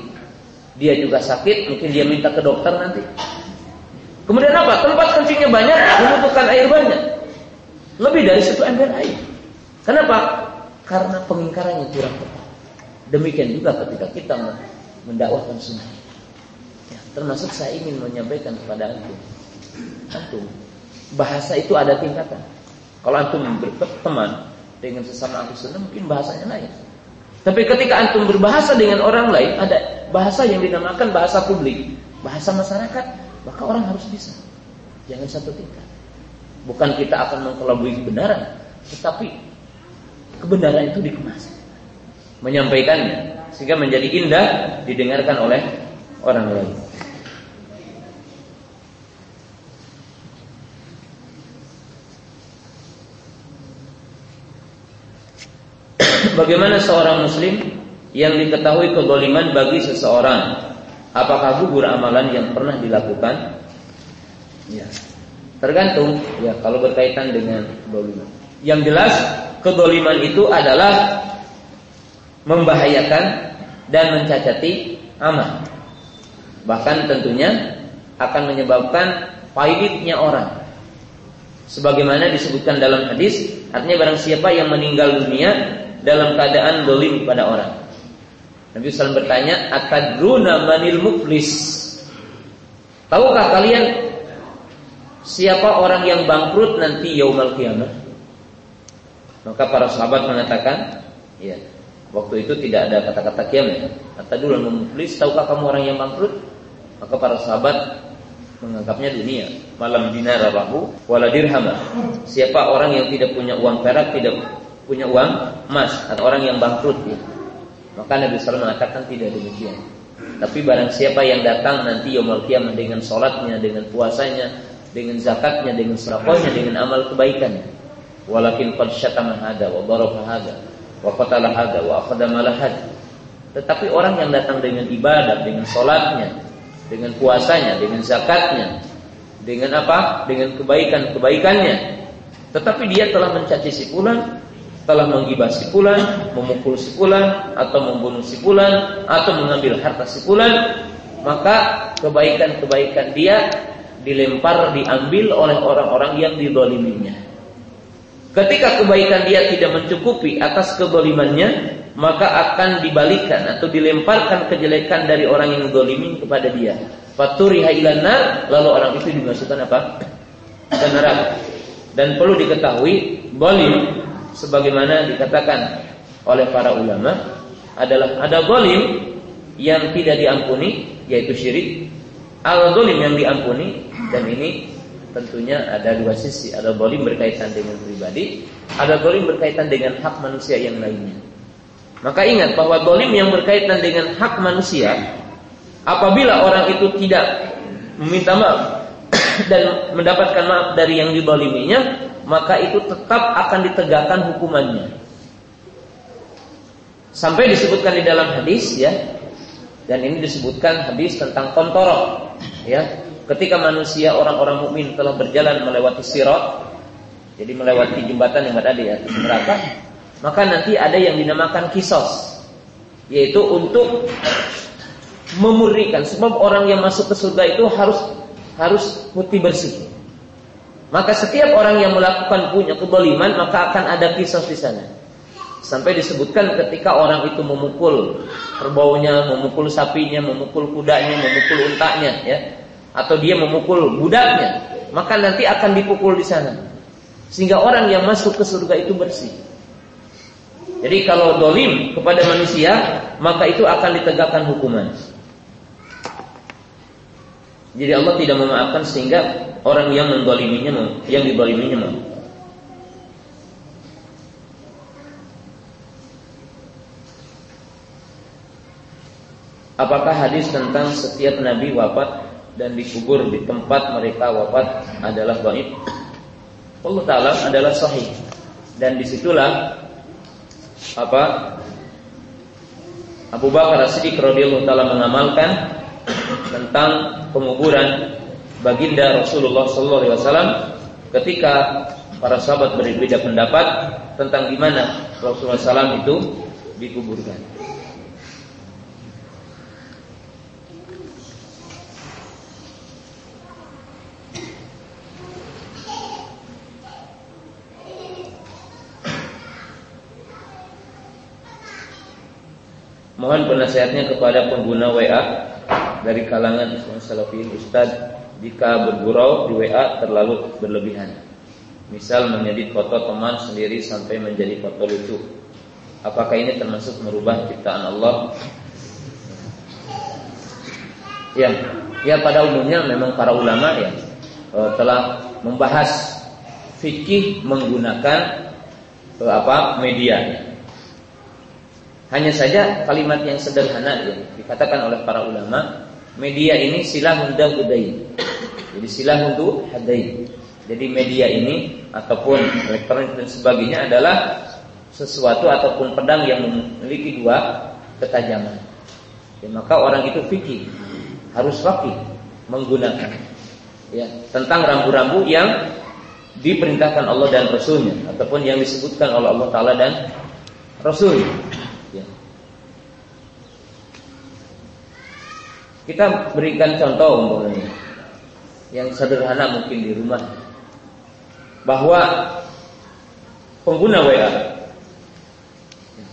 dia juga sakit, mungkin dia minta ke dokter nanti. Kemudian apa? Tempat kencingnya banyak, membutuhkan air banyak. Lebih dari satu ember air. Kenapa? karena pengingkarannya kurang tepat. Demikian juga ketika kita mendakwahkan sunnah. Ya, termasuk saya ingin menyampaikan kepada antum. Antum, bahasa itu ada tingkatan. Kalau antum berteman dengan sesama ahli sunnah mungkin bahasanya lain. Tapi ketika antum berbahasa dengan orang lain ada bahasa yang dinamakan bahasa publik, bahasa masyarakat, maka orang harus bisa. Jangan satu tingkat. Bukan kita akan mengkelabui kebenaran, tetapi kebenaran itu dikemas menyampaikannya sehingga menjadi indah didengarkan oleh orang lain Bagaimana seorang muslim yang diketahui kezaliman bagi seseorang apakah gugur amalan yang pernah dilakukan? Ya. Tergantung ya kalau berkaitan dengan kezaliman. Yang jelas kedoliman itu adalah membahayakan dan mencacati amal. Bahkan tentunya akan menyebabkan pahitnya orang. Sebagaimana disebutkan dalam hadis, artinya barang siapa yang meninggal dunia dalam keadaan dolim pada orang. Nabi SAW bertanya, Atadruna manil muflis? Tahukah kalian siapa orang yang bangkrut nanti yaumal kiamat? Maka para sahabat mengatakan, ya, waktu itu tidak ada kata-kata kiamat. Kata dulu muflis, tahukah kamu orang yang bangkrut? Maka para sahabat menganggapnya dunia. Malam dinar rahu wala dirham. Siapa orang yang tidak punya uang perak, tidak punya uang emas, atau orang yang bangkrut ya. Maka Nabi SAW mengatakan tidak demikian. Tapi barang siapa yang datang nanti yaumul kiamat dengan sholatnya, dengan puasanya, dengan zakatnya, dengan sedekahnya, dengan amal kebaikannya walakin qad syatama hada wa daraba hada wa qatala hada wa akhadha hada tetapi orang yang datang dengan ibadah dengan salatnya dengan puasanya dengan zakatnya dengan apa dengan kebaikan-kebaikannya tetapi dia telah mencaci si fulan telah menggibah si fulan memukul si fulan atau membunuh si fulan atau mengambil harta si fulan maka kebaikan-kebaikan dia dilempar diambil oleh orang-orang yang didoliminya Ketika kebaikan dia tidak mencukupi atas kedolimannya, maka akan dibalikan atau dilemparkan kejelekan dari orang yang dolimin kepada dia. Faturiha ilanar, lalu orang itu dimasukkan apa? Ke. Dan perlu diketahui, bolim sebagaimana dikatakan oleh para ulama adalah ada bolim yang tidak diampuni, yaitu syirik. Al-dolim yang diampuni dan ini tentunya ada dua sisi. Ada dolim berkaitan dengan pribadi, ada dolim berkaitan dengan hak manusia yang lainnya. Maka ingat bahwa dolim yang berkaitan dengan hak manusia, apabila orang itu tidak meminta maaf dan mendapatkan maaf dari yang didoliminya, maka itu tetap akan ditegakkan hukumannya. Sampai disebutkan di dalam hadis ya, dan ini disebutkan hadis tentang kontorok ya ketika manusia orang-orang mukmin telah berjalan melewati sirat, jadi melewati jembatan yang berada di atas neraka, maka nanti ada yang dinamakan kisos, yaitu untuk memurnikan sebab orang yang masuk ke surga itu harus harus putih bersih. Maka setiap orang yang melakukan punya kebaliman maka akan ada kisos di sana. Sampai disebutkan ketika orang itu memukul kerbaunya, memukul sapinya, memukul kudanya, memukul untanya, ya atau dia memukul budaknya, maka nanti akan dipukul di sana. Sehingga orang yang masuk ke surga itu bersih. Jadi kalau dolim kepada manusia, maka itu akan ditegakkan hukuman. Jadi Allah tidak memaafkan sehingga orang yang mendoliminya, yang didoliminya mau. Apakah hadis tentang setiap nabi wafat dan dikubur di tempat mereka wafat adalah dhaif? Allah Taala adalah sahih dan di situlah apa Abu Bakar As-Siddiq radhiyallahu taala mengamalkan tentang penguburan baginda Rasulullah sallallahu alaihi wasallam ketika para sahabat berbeda pendapat tentang di mana Rasulullah SAW itu dikuburkan. Mohon penasihatnya kepada pengguna WA dari kalangan Islam Salafiyin Ustaz jika bergurau di WA terlalu berlebihan. Misal mengedit foto teman sendiri sampai menjadi foto lucu. Apakah ini termasuk merubah ciptaan Allah? Ya, ya pada umumnya memang para ulama ya eh, telah membahas fikih menggunakan eh, apa media hanya saja kalimat yang sederhana ya, dikatakan oleh para ulama, media ini silah untuk hudai. Jadi silah untuk hadai. Jadi media ini ataupun elektronik dan sebagainya adalah sesuatu ataupun pedang yang memiliki dua ketajaman. Ya, maka orang itu fikih harus fakih menggunakan ya tentang rambu-rambu yang diperintahkan Allah dan Rasulnya ataupun yang disebutkan oleh Allah Taala dan Rasul. Kita berikan contoh umpamanya yang sederhana mungkin di rumah. Bahwa pengguna WA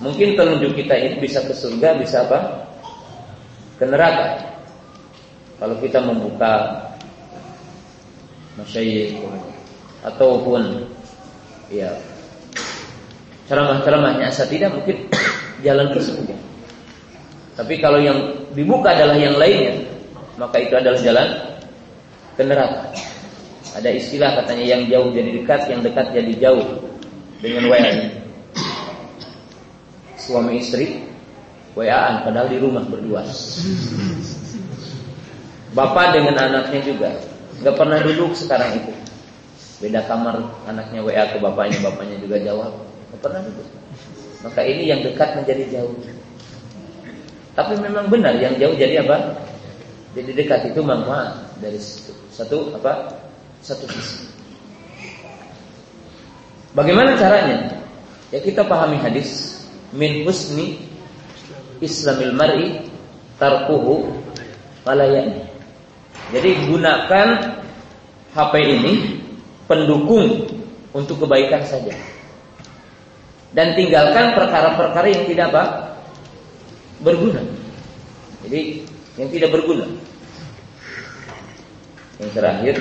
mungkin telunjuk kita ini bisa ke surga bisa apa? Ke neraka. Kalau kita membuka masyayikh ataupun ya ceramah-ceramahnya tidak mungkin jalan ke surga. Tapi kalau yang dibuka adalah yang lainnya, maka itu adalah jalan ke neraka. Ada istilah katanya yang jauh jadi dekat, yang dekat jadi jauh dengan WA. Suami istri WA-an padahal di rumah berdua. Bapak dengan anaknya juga nggak pernah duduk sekarang itu. Beda kamar anaknya WA ke bapaknya, bapaknya juga jawab. Nggak pernah duduk. Maka ini yang dekat menjadi jauh. Tapi memang benar yang jauh jadi apa? Jadi dekat itu manfaat dari situ. Satu apa? Satu sisi. Bagaimana caranya? Ya kita pahami hadis min husni islamil mar'i tarkuhu malayani. Jadi gunakan HP ini pendukung untuk kebaikan saja. Dan tinggalkan perkara-perkara yang tidak apa? berguna. Jadi yang tidak berguna. Yang terakhir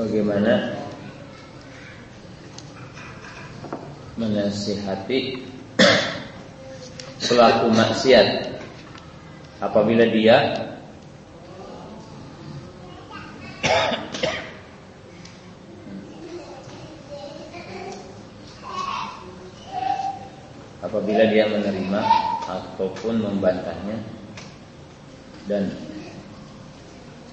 bagaimana menasihati pelaku maksiat apabila dia apabila dia menerima ataupun membantahnya dan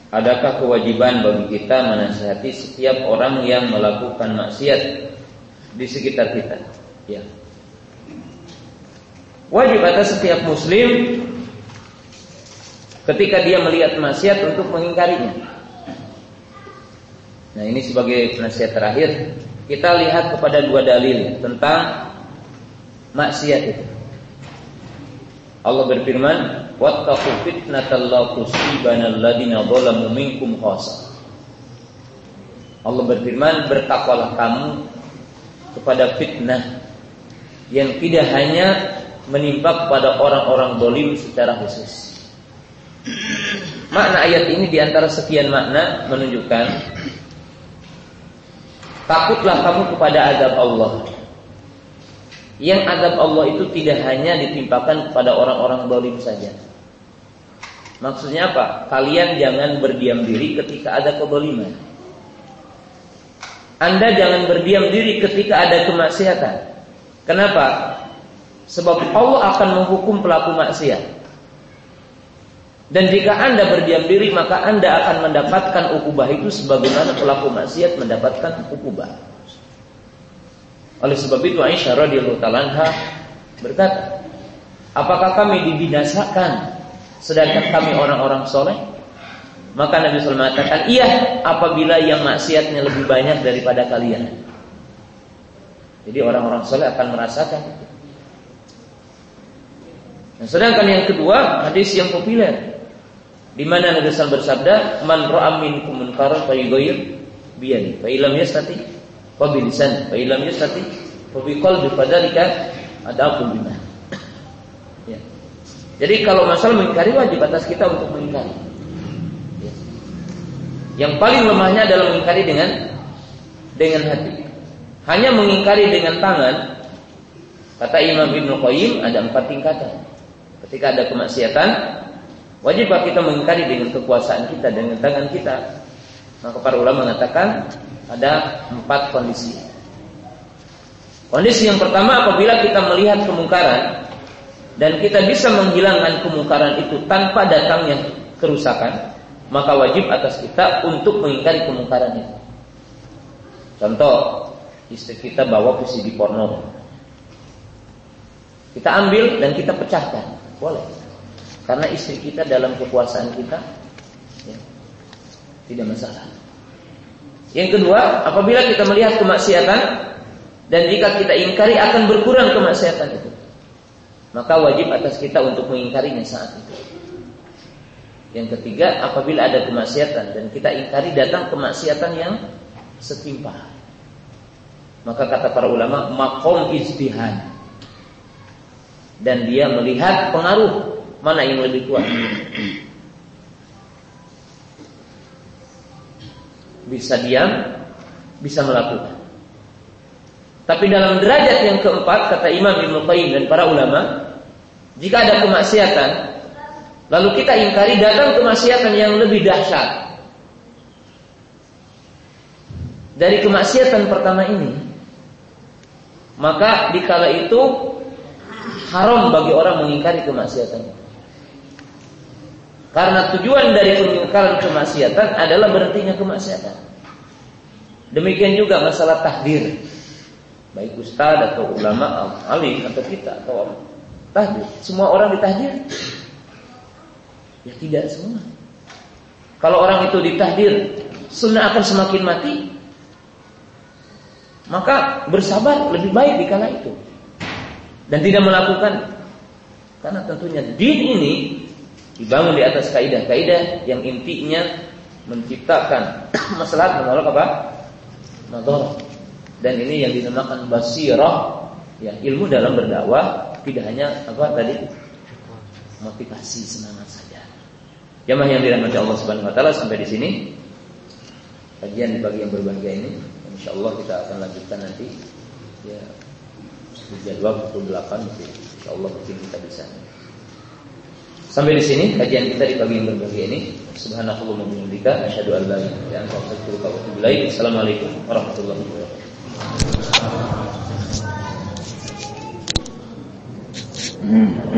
Adakah kewajiban bagi kita menasihati setiap orang yang melakukan maksiat di sekitar kita? Ya. Wajib atas setiap muslim ketika dia melihat maksiat untuk mengingkarinya. Nah ini sebagai penasihat terakhir kita lihat kepada dua dalil tentang maksiat itu. Allah berfirman, "Wattaqu fitnatal la tusibana alladziina dzalamu minkum khassa." Allah berfirman, "Bertakwalah kamu kepada fitnah yang tidak hanya menimpa kepada orang-orang dolim secara khusus." Makna ayat ini di antara sekian makna menunjukkan takutlah kamu kepada azab Allah yang azab Allah itu tidak hanya ditimpakan kepada orang-orang dolim saja. Maksudnya apa? Kalian jangan berdiam diri ketika ada keboliman. Anda jangan berdiam diri ketika ada kemaksiatan. Kenapa? Sebab Allah akan menghukum pelaku maksiat. Dan jika Anda berdiam diri maka Anda akan mendapatkan ukubah itu sebagaimana pelaku maksiat mendapatkan ukubah. Oleh sebab itu Aisyah radhiyallahu taala berkata, "Apakah kami dibinasakan sedangkan kami orang-orang soleh?" Maka Nabi SAW mengatakan, "Iya, apabila yang maksiatnya lebih banyak daripada kalian." Jadi orang-orang soleh akan merasakan. Nah, sedangkan yang kedua, hadis yang populer di mana Nabi SAW bersabda, "Man ra'a minkum munkaran falyughayyir yastati bi lisan fa illam yastati wa bi qalbi fadzalika adaqul bima. Jadi kalau masalah mengingkari wajib atas kita untuk mengingkari. Ya. Yang paling lemahnya adalah mengingkari dengan dengan hati. Hanya mengingkari dengan tangan, kata Imam Ibnu Qayyim ada empat tingkatan. Ketika ada kemaksiatan, wajibkah kita mengingkari dengan kekuasaan kita dengan tangan kita? Maka para ulama mengatakan ada empat kondisi. Kondisi yang pertama apabila kita melihat kemungkaran dan kita bisa menghilangkan kemungkaran itu tanpa datangnya kerusakan, maka wajib atas kita untuk mengingkari kemungkaran itu. Contoh, istri kita bawa di porno. Kita ambil dan kita pecahkan, boleh. Karena istri kita dalam kekuasaan kita ya, tidak masalah. Yang kedua, apabila kita melihat kemaksiatan dan jika kita ingkari akan berkurang kemaksiatan itu, maka wajib atas kita untuk mengingkarinya saat itu. Yang ketiga, apabila ada kemaksiatan dan kita ingkari datang kemaksiatan yang setimpal. Maka kata para ulama, makom ijtihad. Dan dia melihat pengaruh mana yang lebih kuat. bisa diam, bisa melakukan. Tapi dalam derajat yang keempat kata Imam Ibnu Qayyim dan para ulama, jika ada kemaksiatan, lalu kita ingkari datang kemaksiatan yang lebih dahsyat. Dari kemaksiatan pertama ini, maka dikala itu haram bagi orang mengingkari kemaksiatan. Karena tujuan dari pengingkaran kemaksiatan adalah berhentinya kemaksiatan. Demikian juga masalah tahdir. Baik ustaz atau ulama, alim atau kita atau tahdir. Semua orang ditahdir? Ya tidak semua. Kalau orang itu ditahdir, sunnah akan semakin mati. Maka bersabar lebih baik di kala itu. Dan tidak melakukan. Karena tentunya din ini dibangun di atas kaidah-kaidah yang intinya menciptakan masalah menolak apa? Madalah. Dan ini yang dinamakan basirah, ya ilmu dalam berdakwah tidak hanya apa tadi motivasi semangat saja. Jamaah yang dirahmati Allah Subhanahu wa taala sampai di sini kajian di pagi yang berbahagia ini. Insya Allah kita akan lanjutkan nanti ya jadwal pukul 8 Insya Allah mungkin kita bisa. Sampai di sini kajian kita di pagi yang berbahagia ini. Subhanallah wa bihamdika asyhadu an la ilaha. Assalamualaikum warahmatullahi wabarakatuh. うんうん。